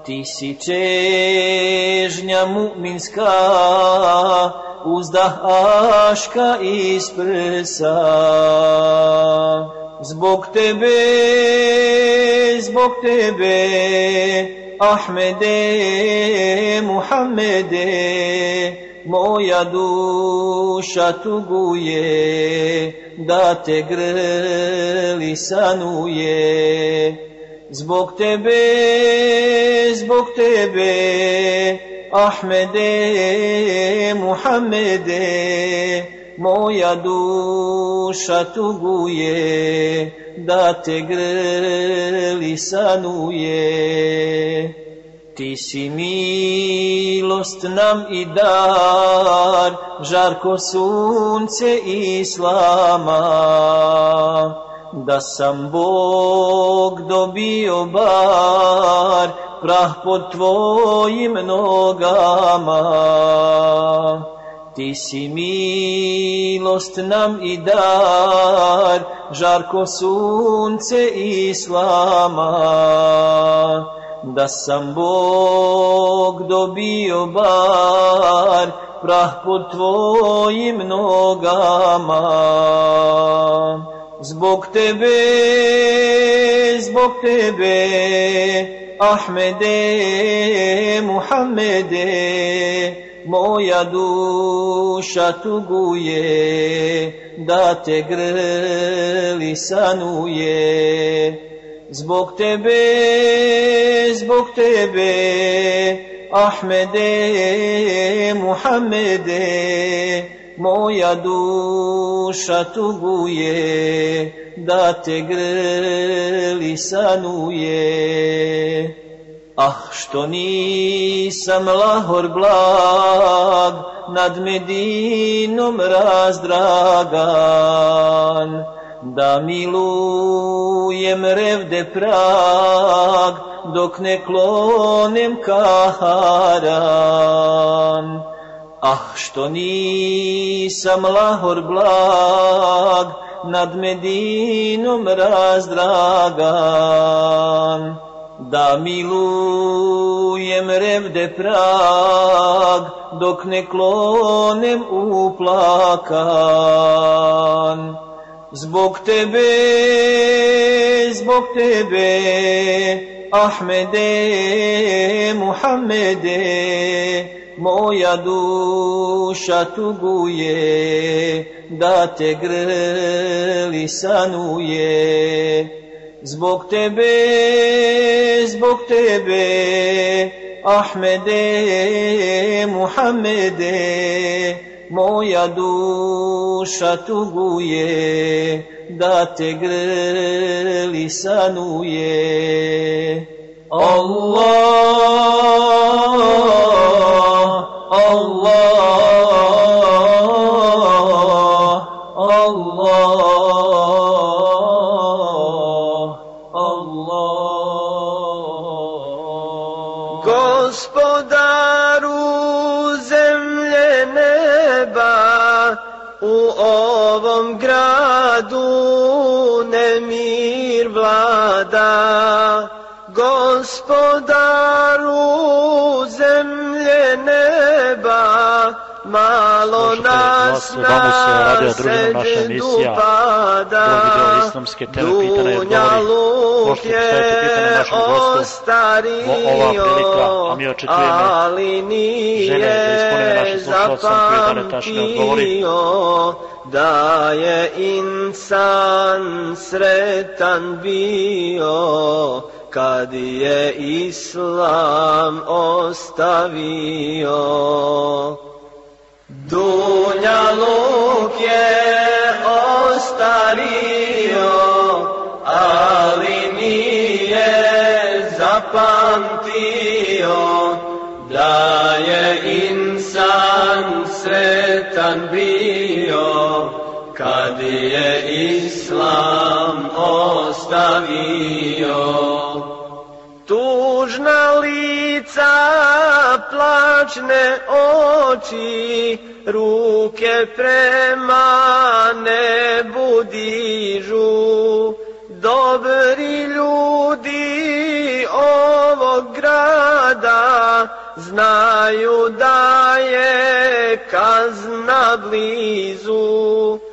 [SPEAKER 13] Ti si čežnja mu'minska, uzdah aška. Zbog tebe, zbog tebe, Ahmede, Muhammede, moja duša tuguje, da te grli sanuje. Zbog tebe, zbog tebe, Ahmede, Muhammede, moja duša tuguje, da te grli sanuje. Ti si milost nam i dar, žarko sunce Islama. Da sam Bog dobio bar, prah pod tvojim nogama. Ti si milost nam i dar, žarko sunce Islama. Da sam Bog dobio bar, prah pod tvojim nogama. Zbog tebe, zbog tebe, Ahmede, Muhammede, moja duša tuguje, da te grli sanuje. Zbog tebe, zbog tebe, Ahmede, Muhammede, moja duša tuguje, da te grli sanuje. Ah, što nisam lahor blag, nad Medinom razdragan, da milujem revde prag, dok ne klonem kaharan. Ah, što nisam lahor blag, nad Medinom razdragan, da milujem revde prag, dok ne klonem uplakan. Zbog tebe, zbog tebe, Ahmede, Muhammede, moja duša tuguje, da te grli sanuje. Zbog tebe, zbog tebe, Ahmede, Muhammede, moja duša tuguje, da te grli sanuje. Allah,
[SPEAKER 12] Gospodaru zemlje neba
[SPEAKER 6] malo nas na
[SPEAKER 3] emisija.
[SPEAKER 6] pada Dunja luk je ostario ali nije
[SPEAKER 3] da odgovori.
[SPEAKER 6] zapamtio da je insan sretan bio kad je islam ostavio. Dunja luk je ostario, ali nije zapamtio da je insan sretan bio kad je islam ostavio. Tužna lica, plačne oči, ruke prema nebu dižu. Dobri ljudi ovog grada znaju da je kazna blizu.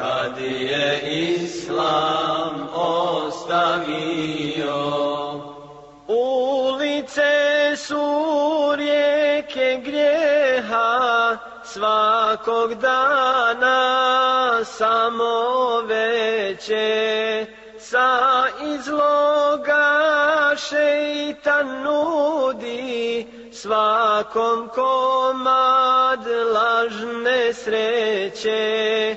[SPEAKER 6] kad je islam ostavio. Ulice su rijeke grijeha svakog dana samo veće sa izloga šeitan nudi svakom komad lažne sreće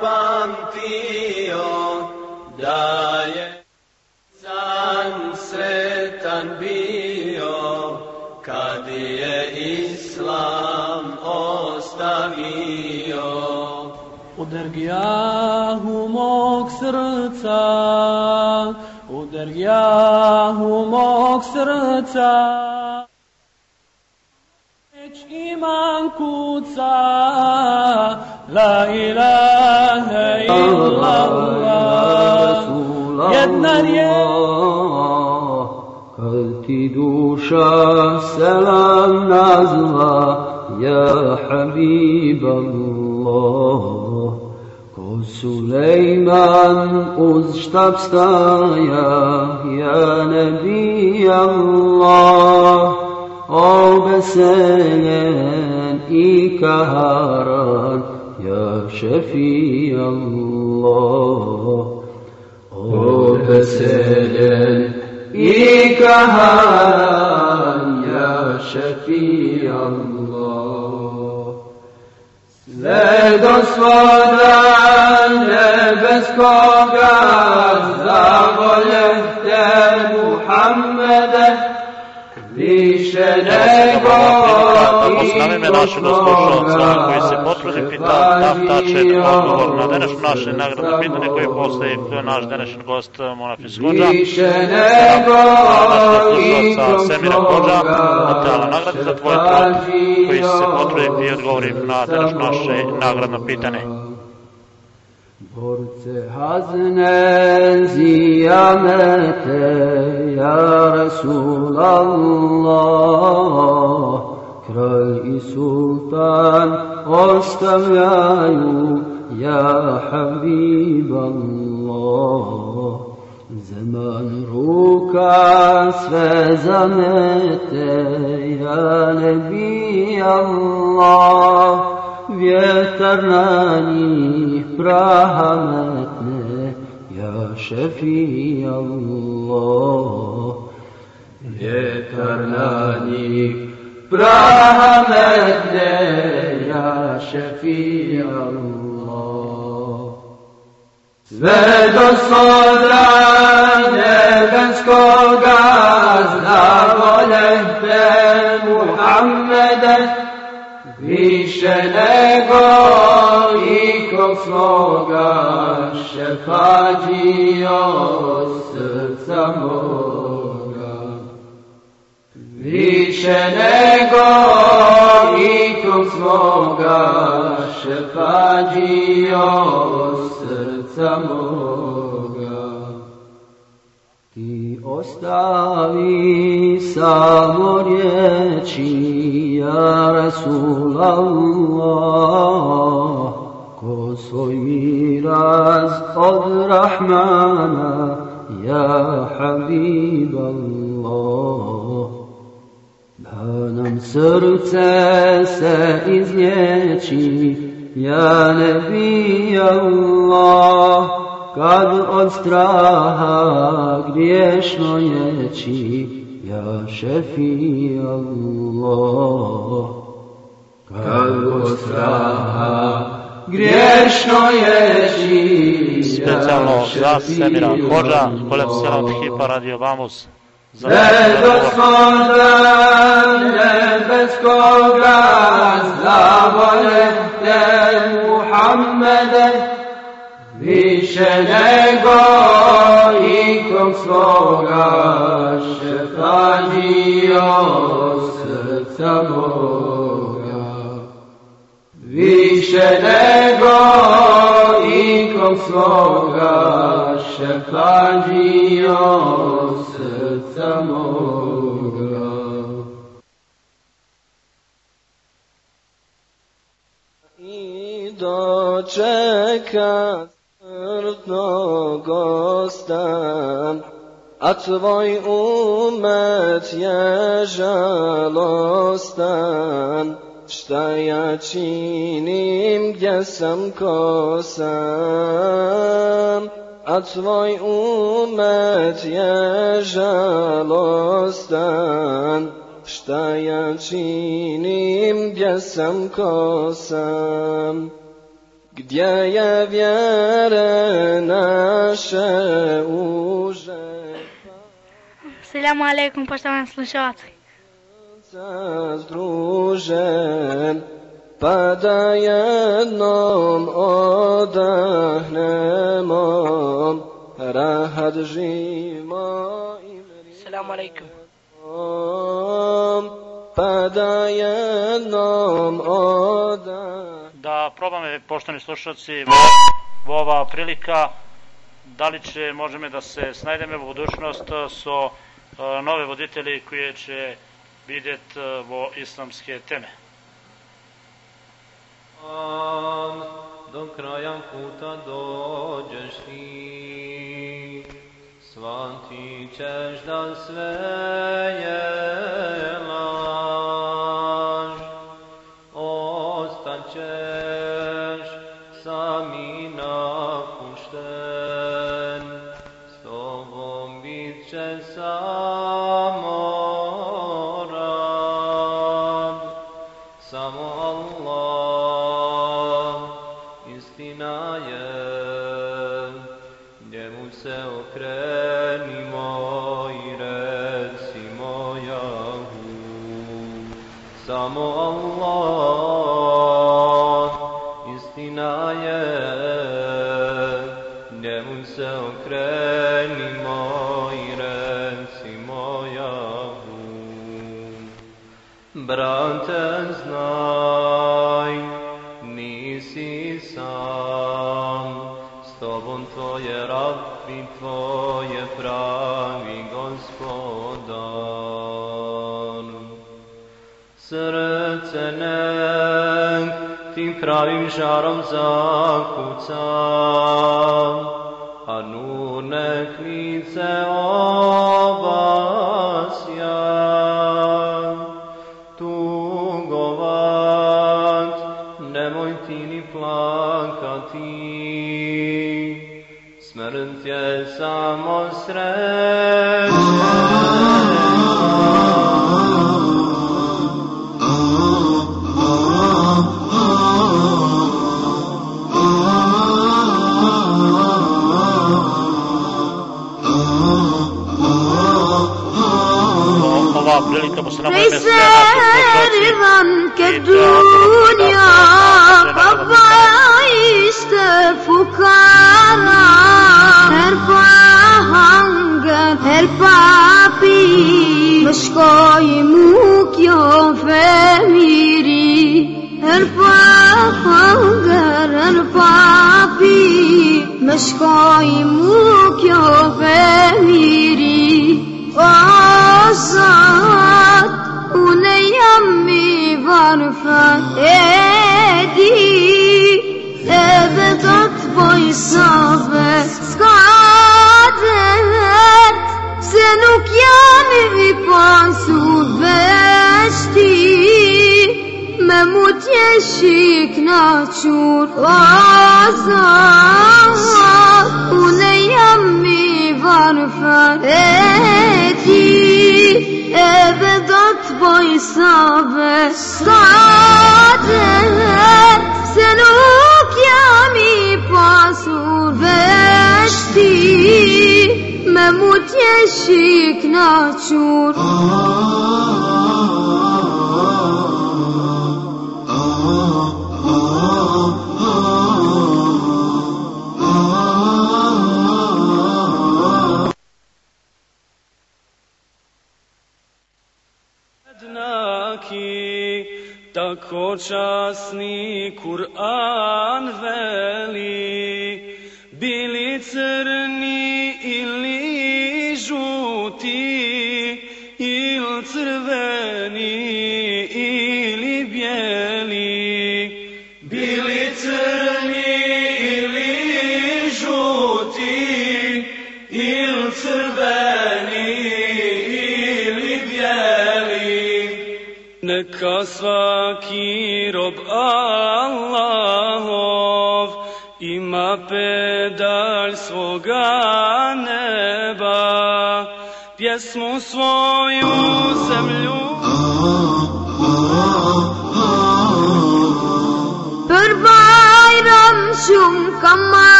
[SPEAKER 6] zapamtio da je san sretan bio kad je islam ostavio.
[SPEAKER 14] U dergijahu mog srca, u dergijahu mog srca, već kuca, la ilaha illallah, jedna riječ,
[SPEAKER 15] Kad ti duša selam nazva, ja Habib Allah. Ko Sulejman uz štab staja, ja Nabi Allah. Obeselen i kaharan, ja Šefi Allah. Obeselen i kaharan, ja Šefi Allah. Sve do svoda nebeskoga zavolje te Muhammede, više nego
[SPEAKER 3] Poznavi me našeg slušalca koji se potrudi pita taftače odgovor na današnje naše nagradno pitanje koje postoji naš današnji gost Mona Fiskođa.
[SPEAKER 15] više nego
[SPEAKER 3] slušalca Semira Kođa, Atala nagradi za tvoj trud koji se potrudi i odgovori na današnje naše nagradno pitanje.
[SPEAKER 15] Tvorce hazne ziyamete ya i sultan ostavljaju ya Habiballah Zaman ruka sve zamete ya Nebi Allah. vjetar na yeterlani rahmetle ya şefi Allah yeterlani rahmetle ya şefi Allah ve dostlara nefes kogaz la volehte Muhammed'e više nego ikog svoga šefađio srca moga. Više nego ikog svoga šefađio srca moga. Ti ostavi samo riječi, ja Rasulallah, ko svoj miraz od Rahmana, ja Habiballah. Da nam srce se izlječi, ja Nebi Allah, kad od straha griješno jeći, ja šefi Allah. Kad od straha griješno jeći,
[SPEAKER 3] Specijalno za Semira Hođa, kolep selam Hipa Radio Bamus. Za
[SPEAKER 15] Nedoskodan nebeskoga, zavole te Muhammede, više nego ikog svoga šefađio srca moga. Više nego ikog svoga šefađio srca moga.
[SPEAKER 1] I dočeka gosta, a tvoj umet je žalostan. Šta ja činim, gdje sam ko sam, a tvoj umet je žalostan. Šta ja činim, gdje sam ko sam, gdje je vjere naše uže.
[SPEAKER 16] Assalamu alaikum, poštovani slušalci.
[SPEAKER 1] Združen, pa da jednom odahnemo, rahat živimo i
[SPEAKER 16] Assalamu alaikum.
[SPEAKER 1] pa da jednom odahnemo.
[SPEAKER 3] Da probame, poštovani slušalci, ova prilika, da li će, možeme da se snajdeme u budućnost so e, nove voditelji koje će vidjet e, vo islamske teme.
[SPEAKER 2] Do kraja puta dođeš ti, svanti ćeš da sve je laž, Tvoje, Rabbi Tvoje, pravi Gospodar. Srce nek tim pravim žarom zakucam, a nu nek lice obasja. Tugovat, nemoj ti ni plakati, Smrtje samo
[SPEAKER 3] sred. shkoj mu
[SPEAKER 17] kjo femiri O zat, une jam i varfa edi Edhe do të bojsove s'ka dëhet Se nuk jam i pasu veçti Me mu t'jesh i knaqur O zat استاد سلوک یامی پاسور بشتی مموت یشیک ناچور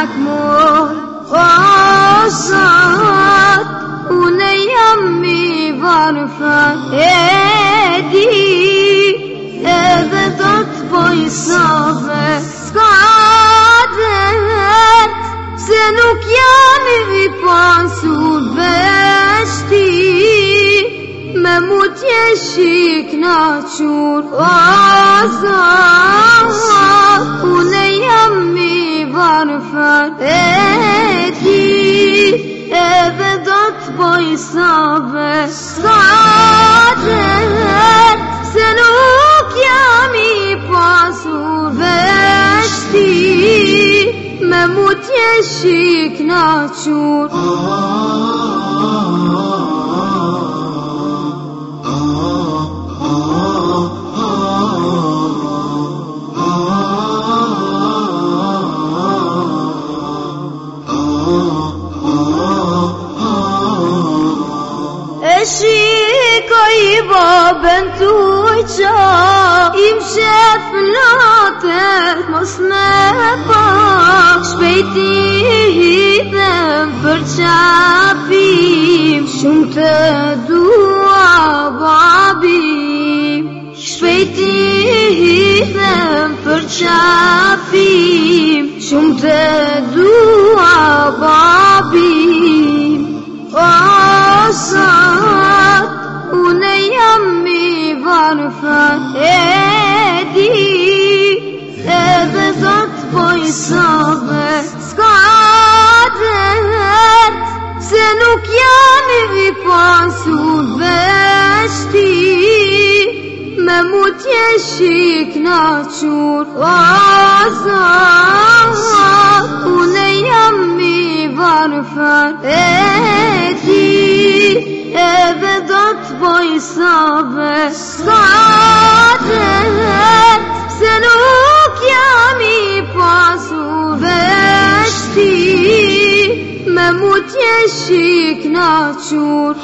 [SPEAKER 17] معك مول وصار شيك ناتشور اشيك اي بابا انتوجا يمشي فلاته pa شبيتي për qabim Shumë të dua babim Shpejti hidhem për qabim Shumë të dua babim ماموتشیک ناچور. وازا اون یامی وارفار ای تی ایو دات بو ایساب سات سنوک یامی پاسوبشتی ماموتشیک
[SPEAKER 3] ناچور.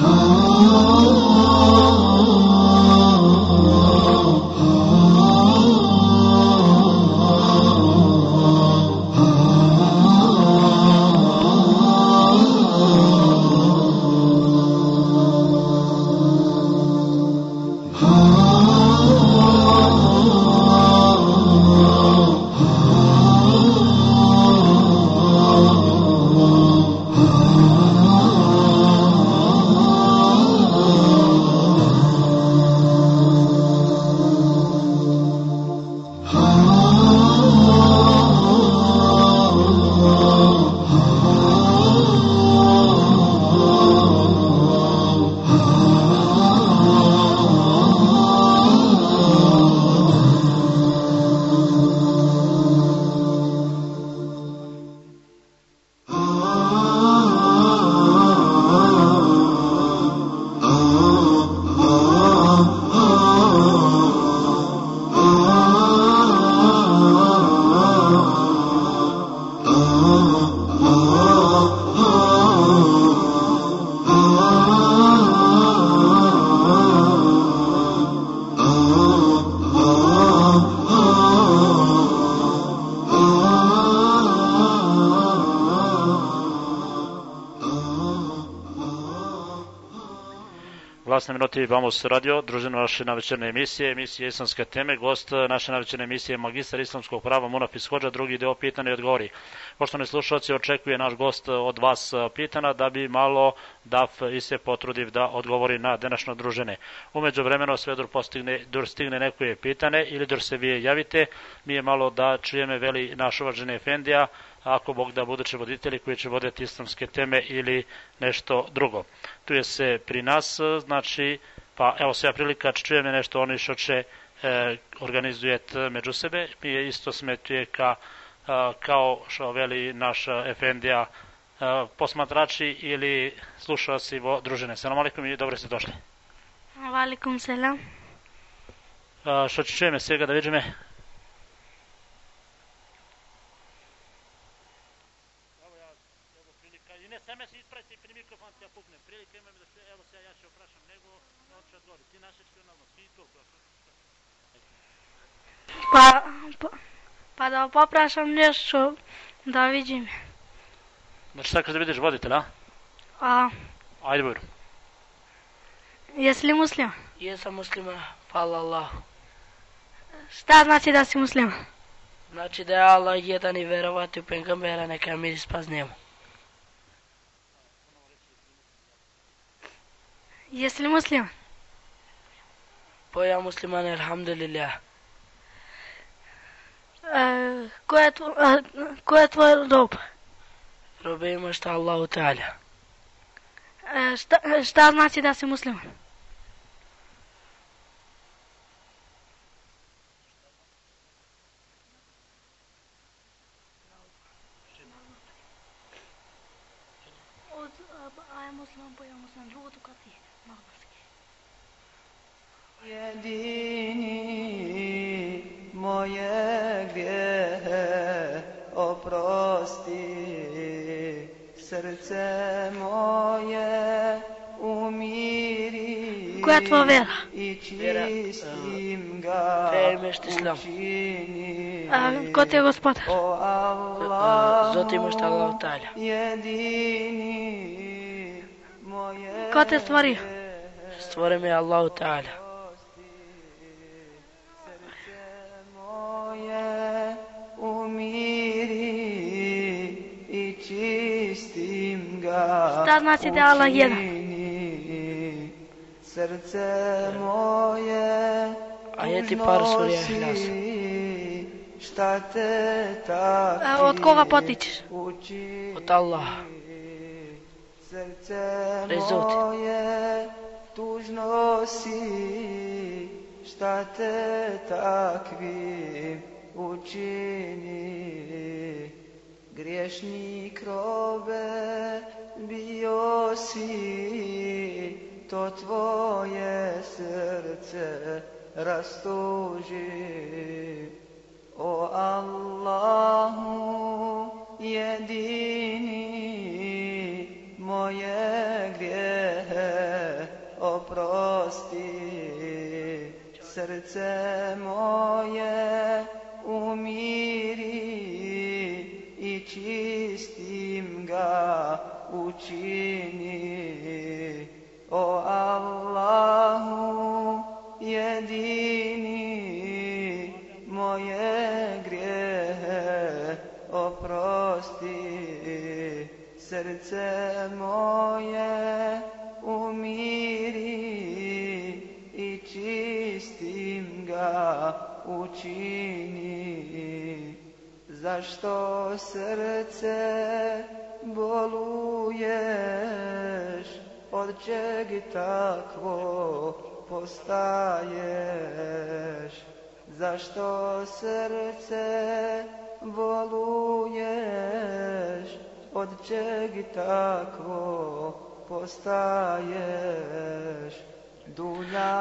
[SPEAKER 3] Minuti Vamos Radio, druženo naše navečerne emisije, emisije islamske teme, gost naše navečerne emisije je magistar islamskog prava Munaf Ishođa, drugi deo pitanja i odgovori. Poštovani slušalci, očekuje naš gost od vas pitana da bi malo DAF i se potrudiv da odgovori na današnje družene. Umeđu vremeno sve dok postigne, dok stigne neko je pitane ili dok se vi javite, mi je malo da čujeme veli naš uvaženi Efendija, ako Bog da buduće voditelji koji će voditi islamske teme ili nešto drugo. Tu je se pri nas, znači, pa evo se ja prilika, čujem nešto oni što će e, organizujete među sebe, mi je isto smetuje ka, a, kao što veli naš Efendija, a, posmatrači ili slušalci vo družine. Salam alaikum i dobro ste došli.
[SPEAKER 16] Valikum selam.
[SPEAKER 3] A, što će čujeme svega da vidimo? I ne same se isprati pri mikrofon ti ja puknem. Prilike imam da se, evo se ja ću oprašam, nego on će odgovori. Ti naše ću normalno, svi to.
[SPEAKER 16] Pa, pa, pa da poprašam nešto da vidim.
[SPEAKER 3] Znači sad da vidiš voditelja, a?
[SPEAKER 16] A,
[SPEAKER 3] Ajde bujru.
[SPEAKER 16] jesi li muslim?
[SPEAKER 18] Jesam muslima, hvala Allahu.
[SPEAKER 16] Šta znači da si muslim?
[SPEAKER 18] Znači da je Allah jedan i verovati u pengambera, neka mir spas njemu.
[SPEAKER 16] Jesi li muslim?
[SPEAKER 18] Poja musliman, alhamdulillah.
[SPEAKER 16] E, ko, je tvo, e, ko je tvoj rob?
[SPEAKER 18] Robe ima šta Allahu Teala.
[SPEAKER 16] E, šta, šta znači da si musliman? Od, a je musliman, pa je musliman, drugo to kad ti, malo brski.
[SPEAKER 19] Jedini moje grijehe oprosti, srce moje umiri
[SPEAKER 16] Koja je tvoja vera?
[SPEAKER 19] i
[SPEAKER 18] Vera,
[SPEAKER 19] čistim ga učini.
[SPEAKER 16] A, ko ti je gospodar?
[SPEAKER 19] O Allah,
[SPEAKER 18] Zato imaš šta Allahu Teala.
[SPEAKER 19] jedini moje
[SPEAKER 16] Ko te stvorio?
[SPEAKER 18] Stvore me Allahu Teala.
[SPEAKER 16] Šta znači da je Allah jedan?
[SPEAKER 19] Srce moje
[SPEAKER 18] A je ti par
[SPEAKER 19] tužno
[SPEAKER 18] Ihlas.
[SPEAKER 19] Šta te
[SPEAKER 16] A, od koga potičeš?
[SPEAKER 18] Od Allaha.
[SPEAKER 19] Srce
[SPEAKER 18] Rezultat.
[SPEAKER 19] moje tužno si, šta te takvim učini. Грешник робе биоси, то твое сердце растужи. О Аллаху единый, мое грехе опрости, сердце мое умири. Čistim ga učini. O Allahu jedini moje grijehe oprosti. Srce moje umiri i čistim ga učini zašto srce boluješ? Od čeg takvo postaješ? Zašto srce boluješ? Od čeg takvo postaješ?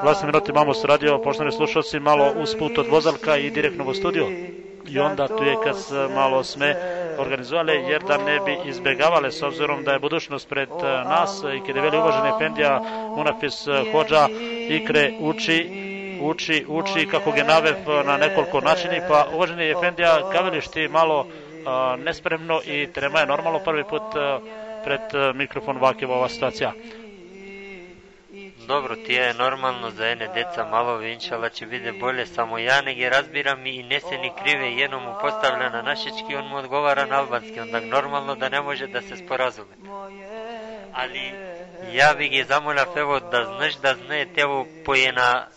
[SPEAKER 3] Vlasni minut imamo s radio, poštovani slušalci, malo usput od vozalka i direktno u studiju. I onda tu je kad malo sme organizovale, jer da ne bi izbegavale, s obzirom da je budućnost pred eh, nas i kada je veli uvaženi Efendija Munafis eh, Hođa Ikre uči uči, uči kako ga navev na nekoliko načini, pa uvaženi Efendija, kaveliš ti malo a, nespremno i trema je normalno prvi put a, pred mikrofon ovakva ova situacija.
[SPEAKER 4] Добро, тие е нормално за ене деца мало венчала ќе биде боле, само ја не ги разбирам и не се ни криве, едно му поставля на нашички, он му одговара на албански, онда нормално да не може да се споразуме. Али ја би ги замолав ево да знаш да знае тево поена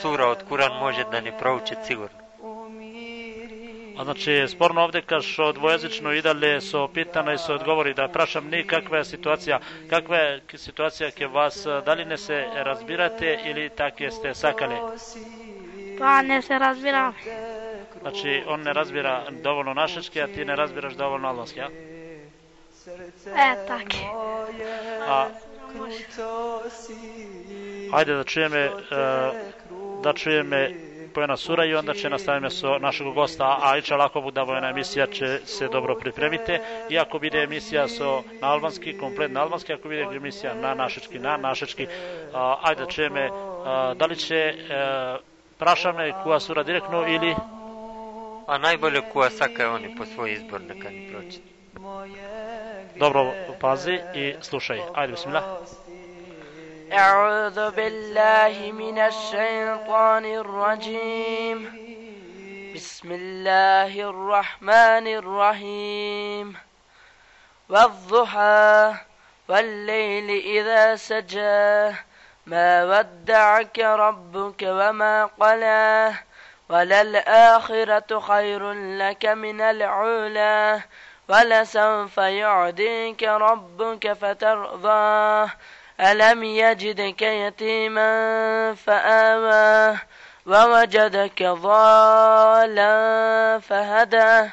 [SPEAKER 4] сура од Куран може да ни проучат сигурно.
[SPEAKER 3] А значи, спорно овде каш што двојазично идале со питана и со одговори. Да прашам ни каква е ситуација, каква е ситуација ке вас, дали не се разбирате или такви сте сакале? Па
[SPEAKER 16] не се разбира. Значи,
[SPEAKER 3] он не разбира доволно нашечки, а ти не разбираш доволно албански, а? Е,
[SPEAKER 16] так. А,
[SPEAKER 3] Ајде да чуеме, да чуеме da čujeme pojena sura i onda će nastavimo sa našeg gosta, a iče lako bude vojna emisija će se dobro pripremite i ako bude emisija so na albanski, komplet na albanski, ako bude emisija na našečki, na našečki, a, ajde da čujeme a, da li će e, prašame kuja sura direktno ili
[SPEAKER 4] A najbolje kuja saka je oni po svoj izbor neka ni pročita.
[SPEAKER 3] dobro pazi i slušaj. Ajde, bismillah.
[SPEAKER 18] أعوذ بالله من الشيطان الرجيم. بسم الله الرحمن الرحيم. والضحى والليل إذا سجى. ما ودعك ربك وما قلى. وللآخرة خير لك من العلا. ولسوف يعديك ربك فترضاه ألم يجدك يتيما فآوى ووجدك ضالا فهدى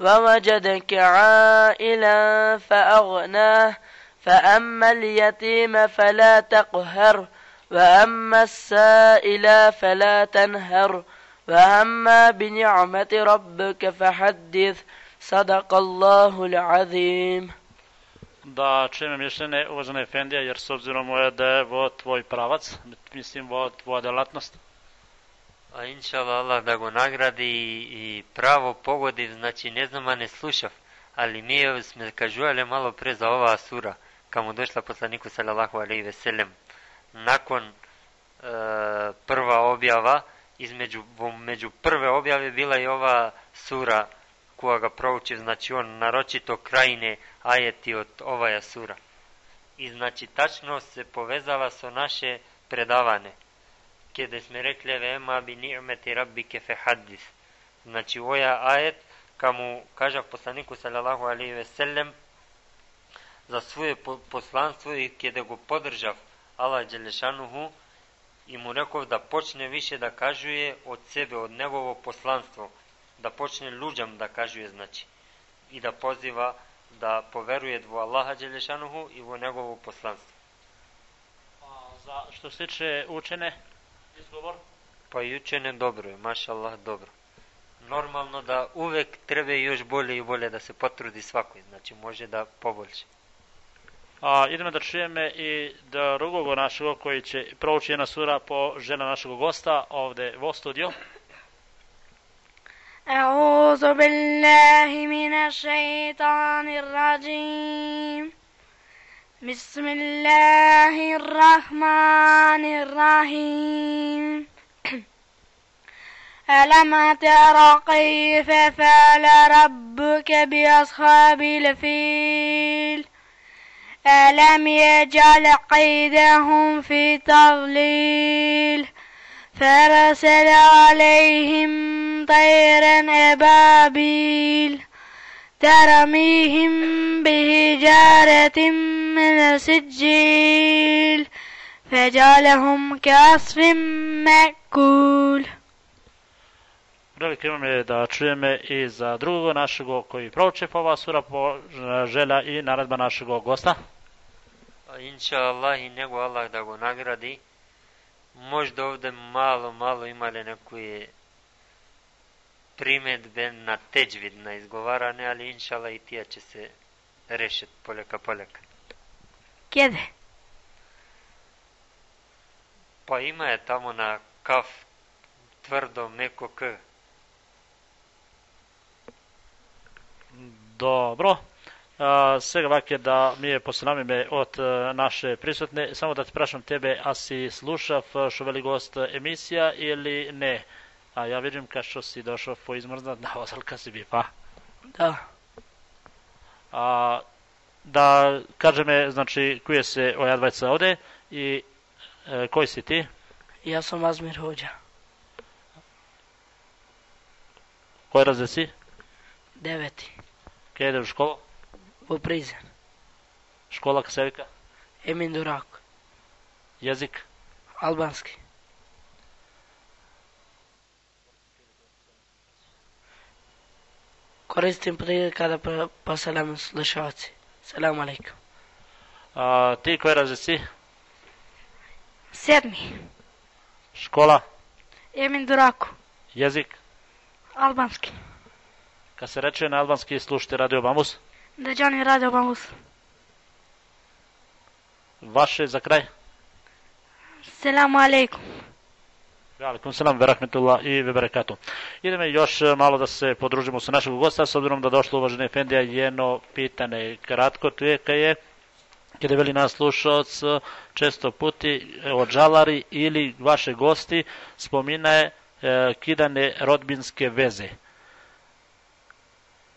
[SPEAKER 18] ووجدك عائلا فأغناه فأما اليتيم فلا تقهر وأما السائل فلا تنهر وأما بنعمة ربك فحدث صدق الله العظيم
[SPEAKER 3] da čujem mišljenje uvažene Efendija, jer s obzirom je da je ovo tvoj pravac, mislim ovo tvoja delatnost.
[SPEAKER 4] A inšala Allah da go nagradi i, i pravo pogodi, znači ne znam, a ne slušav, ali mi smo kažuvali malo pre za ova sura, kamo došla poslaniku sallallahu alaihi veselem. Nakon e, prva objava, između među prve objave bila je ova sura кога го проучи, значи он нарочито крајне ајети од оваа сура. И значи тачно се повезава со наше предавање. Ке да сме рекле ве ема би ниъмети раббике фе хадис. Значи оваа ајет каму кажав посланику салалаху алейхи ве селем за своје посланство и ке да го подржав Аллах Джелешануху и му реков да почне више да кажуе од себе, од негово посланство – da počne luđam da kažuje znači i da poziva da poveruje dvo Allaha Đelešanuhu i vo njegovo poslanstvo.
[SPEAKER 3] A za što se tiče učene izgovor?
[SPEAKER 4] Pa i učene dobro je, maša Allah dobro. Normalno da uvek treba još bolje i bolje da se potrudi svakoj, znači može da poboljše.
[SPEAKER 3] A, idemo da čujeme i drugog našeg koji će prouči jedna sura po žena našeg gosta ovde vo studiju.
[SPEAKER 16] أعوذ بالله من الشيطان الرجيم. بسم الله الرحمن الرحيم. *clears throat* ألم تر كيف فعل ربك بأصحاب الفيل؟ ألم يجعل قيدهم في تضليل؟ فأرسل عليهم طيرا أبابيل ترميهم بحجارة من سجيل فجعلهم كعصف مأكول
[SPEAKER 3] Velike imam je da čujeme i za drugog našeg koji prouče po ova sura po želja i naredba našeg gosta.
[SPEAKER 4] Inša Allah i nego Allah da go nagradi. Možda ovde malo, malo imali nekoje primetbe приметбен на теџвид на изговарање, али иншала и тие ќе се решат полека
[SPEAKER 16] полека.
[SPEAKER 4] Кеде? Па има е таму на каф тврдо меко
[SPEAKER 3] к. Добро. А, сега ваке да ми е посламиме од наше присутни. Само да те прашам тебе, а си слушав шо вели гост емисија или не? A ja vidim ka što si došao po izmrznat na ozalka si bi, pa?
[SPEAKER 18] Da.
[SPEAKER 3] A, da kaže me, znači, koje se oja dvajca ovde i e, koji si ti?
[SPEAKER 18] Ja sam Azmir Hođa.
[SPEAKER 3] Koji razred si?
[SPEAKER 18] Deveti.
[SPEAKER 3] Kada ide u školu?
[SPEAKER 18] U Prizren.
[SPEAKER 3] Škola Kasevika?
[SPEAKER 18] Emin Durak.
[SPEAKER 3] Jezik?
[SPEAKER 18] Albanski. Koristim prilika da pa- poselam slušalci. Salam alaikum.
[SPEAKER 3] A, ti koji razred si?
[SPEAKER 16] Sedmi.
[SPEAKER 3] Škola?
[SPEAKER 16] Emin Duraku.
[SPEAKER 3] Jezik?
[SPEAKER 16] Albanski.
[SPEAKER 3] Kad se reče na albanski, slušajte Radio Bamus.
[SPEAKER 16] Deđani Radio Bangus.
[SPEAKER 3] Vaše za kraj?
[SPEAKER 16] Selamu alaikum.
[SPEAKER 3] Alaikum salam, verahmetullah i veberekatu. Idemo još malo da se podružimo sa našeg gosta, s obzirom da došlo uvažene Efendija jedno pitanje. Kratko tu je kad je kada veli nas slušaoc često puti od žalari ili vaše gosti spominaje e, kidane rodbinske veze.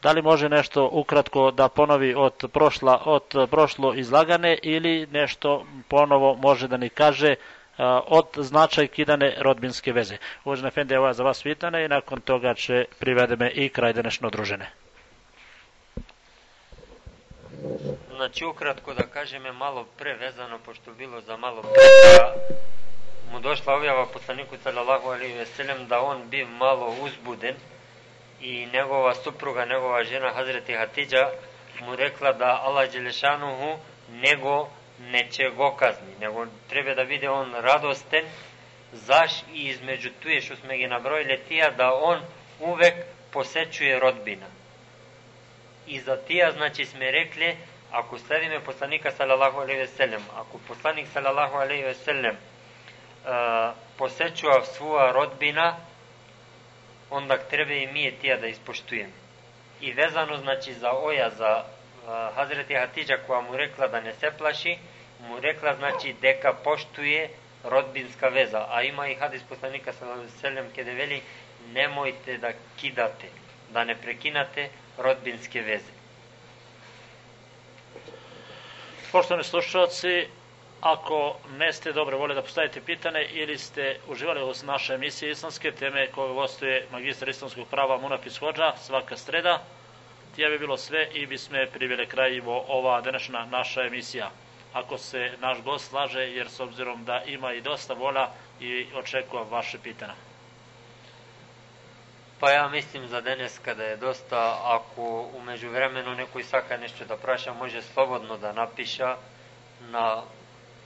[SPEAKER 3] Da li može nešto ukratko da ponovi od, prošla, od prošlo izlagane ili nešto ponovo može da ni kaže od značaj kidane rodbinske veze. Uvažena Efendi, evo za vas pitane i nakon toga će privedeme i kraj današnje družene.
[SPEAKER 4] Znači, ukratko da kažem je malo prevezano, pošto bilo za malo pre mu došla objava poslaniku sallallahu alaihi ve sellem da on bi malo uzbuden i njegova supruga, njegova žena Hazreti Hatidža mu rekla da Allah Đelešanuhu nego neće go kazni, nego treba da vide on radosten, zaš i između tuje što smo ga nabrojili tija da on uvek posećuje rodbina. I za tija znači sme rekli ako sledime poslanika sallallahu alejhi ve sellem, ako poslanik sallallahu alejhi ve sellem uh, posećuje rodbina, onda treba i mi tija da ispoštujemo. I vezano znači za oja, za Hazreti Hatidža koja mu rekla da ne se plaši, mu rekla znači deka poštuje rodbinska veza. A ima i hadis poslanika ve sellem kada veli nemojte da kidate, da ne prekinate rodbinske veze.
[SPEAKER 3] Poštovani slušalci, ako ne ste dobre vole da postavite pitanje ili ste uživali uz naše emisije islamske teme koje gostuje magistar islamskog prava Munafis Hođa svaka streda, tija bi bilo sve i bi sme privele kraj ova današnja naša emisija. Ako se naš gost slaže, jer s obzirom da ima i dosta vola i očekuje vaše pitanja.
[SPEAKER 4] Pa ja mislim za danas kada je dosta, ako umeđu vremenu neko isaka nešto da praša, može slobodno da napiša na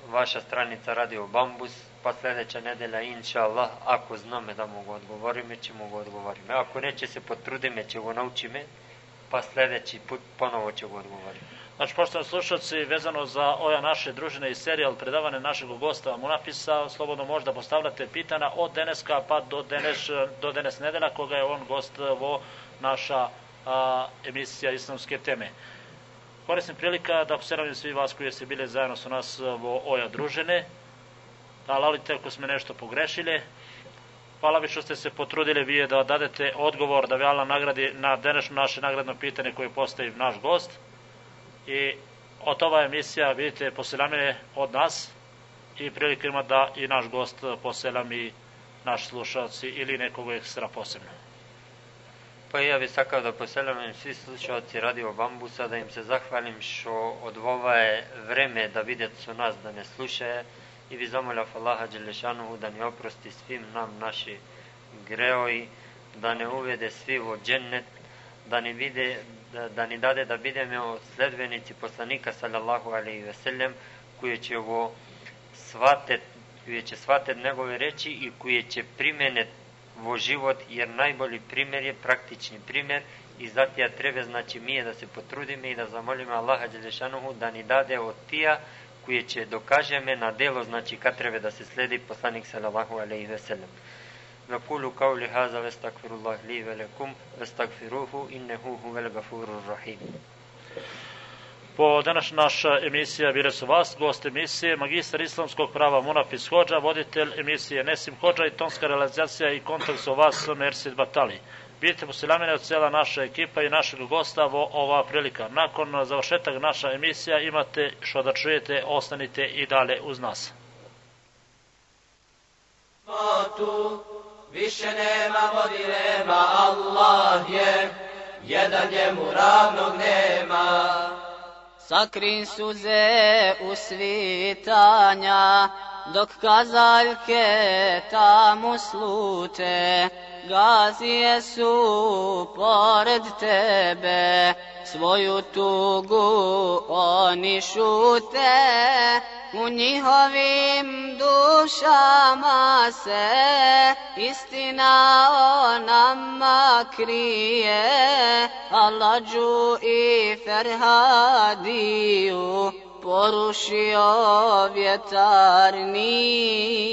[SPEAKER 4] vaša stranica Radio Bambus, pa sledeća nedelja, inša Allah, ako zname da mogu odgovorime, će mogu odgovorime. Ako neće se potrudime, će go naučime, pa sledeći put ponovo go odgovoriti.
[SPEAKER 3] Znači, poštovani slušalci, vezano za ove naše družine i serijal predavane našeg gosta Munapisa, slobodno možda postavljate pitanja od deneska pa do denes, do denes nedela, koga je on gost vo naša a, emisija islamske teme. Koristim prilika da poseravim svi vas koji ste bili zajedno sa nas vo oja družine, da lalite ako smo nešto pogrešili, Hvala vi što ste se potrudili vi da dadete odgovor da vi Allah nagradi na današnje naše nagradno pitanje koje postavi naš gost i od ova emisija, vidite, poselamine od nas i prilike ima da i naš gost poselami naš slušalci ili nekog ekstra posebno.
[SPEAKER 4] Pa ja bih sakao da poselamim svi slušalci Radio Bambusa, da im se zahvalim što odvovaje vreme da vidjet su nas, da ne slušaje i bi zamolja Allaha Đelešanu da ne oprosti svim nam naši greoji, da ne uvede svi u džennet, da ne vide da, da ni dade da budemo sledbenici poslanika sallallahu alaihi ve sellem koji će ovo shvatet, koji će shvatet njegove reči i koji će primenet vo život, jer najbolji primjer je praktični primjer i zatija treba znači mi je da se potrudimo i da zamolimo Allaha Đelešanuhu da ni dade od tija koje će dokažeme na delo, znači kad treba da se sledi poslanik sallallahu alaihi ve sellem. Vakulu kao li haza, vestakfirullah li velekum, vestakfiruhu, innehu huvel gafurur rahim.
[SPEAKER 3] Po danas naša emisija bile su vas, gost emisije, magistar islamskog prava Munafis Hođa, voditelj emisije Nesim Hođa i tonska realizacija i kontakt su vas, Mersid Batali. Vidite posilamine od cela naša ekipa i našeg gosta vo ova prilika. Nakon završetak naša emisija imate što da čujete, ostanite i dalje uz nas.
[SPEAKER 5] Tu više nema dilema, Allah je, jedan njemu ravnog nema.
[SPEAKER 11] Sakrin suze u svitanja, dok kazaljke tamo slute, gazije su pored tebe, svoju tugu oni šute, u njihovim dušama se istina o nama krije, Alađu i Ferhadiju porušio vjetar nije.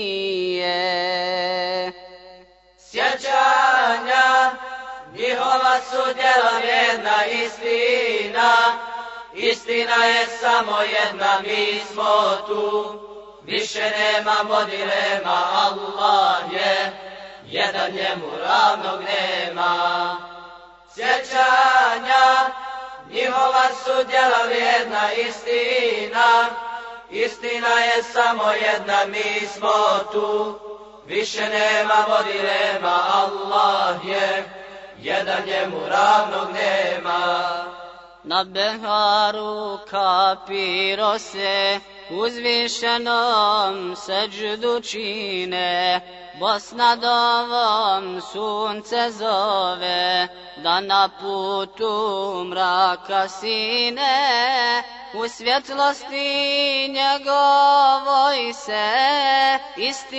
[SPEAKER 5] Sjećanja njihova su djela vjerna istina, Istina je samo jedna, mi smo tu, više nemamo dilema, Allah je, jedan njemu ravnog nema. Sjećanja, njihova su djela vrijedna istina, istina je samo jedna, mi smo tu, više nemamo dilema, Allah je, jedan njemu ravnog nema.
[SPEAKER 11] Na beharu kapiro se uzvišenom seđdu čine, Bosna dovom sunce zove, da na putu mraka sine, u svjetlosti njegovoj se istini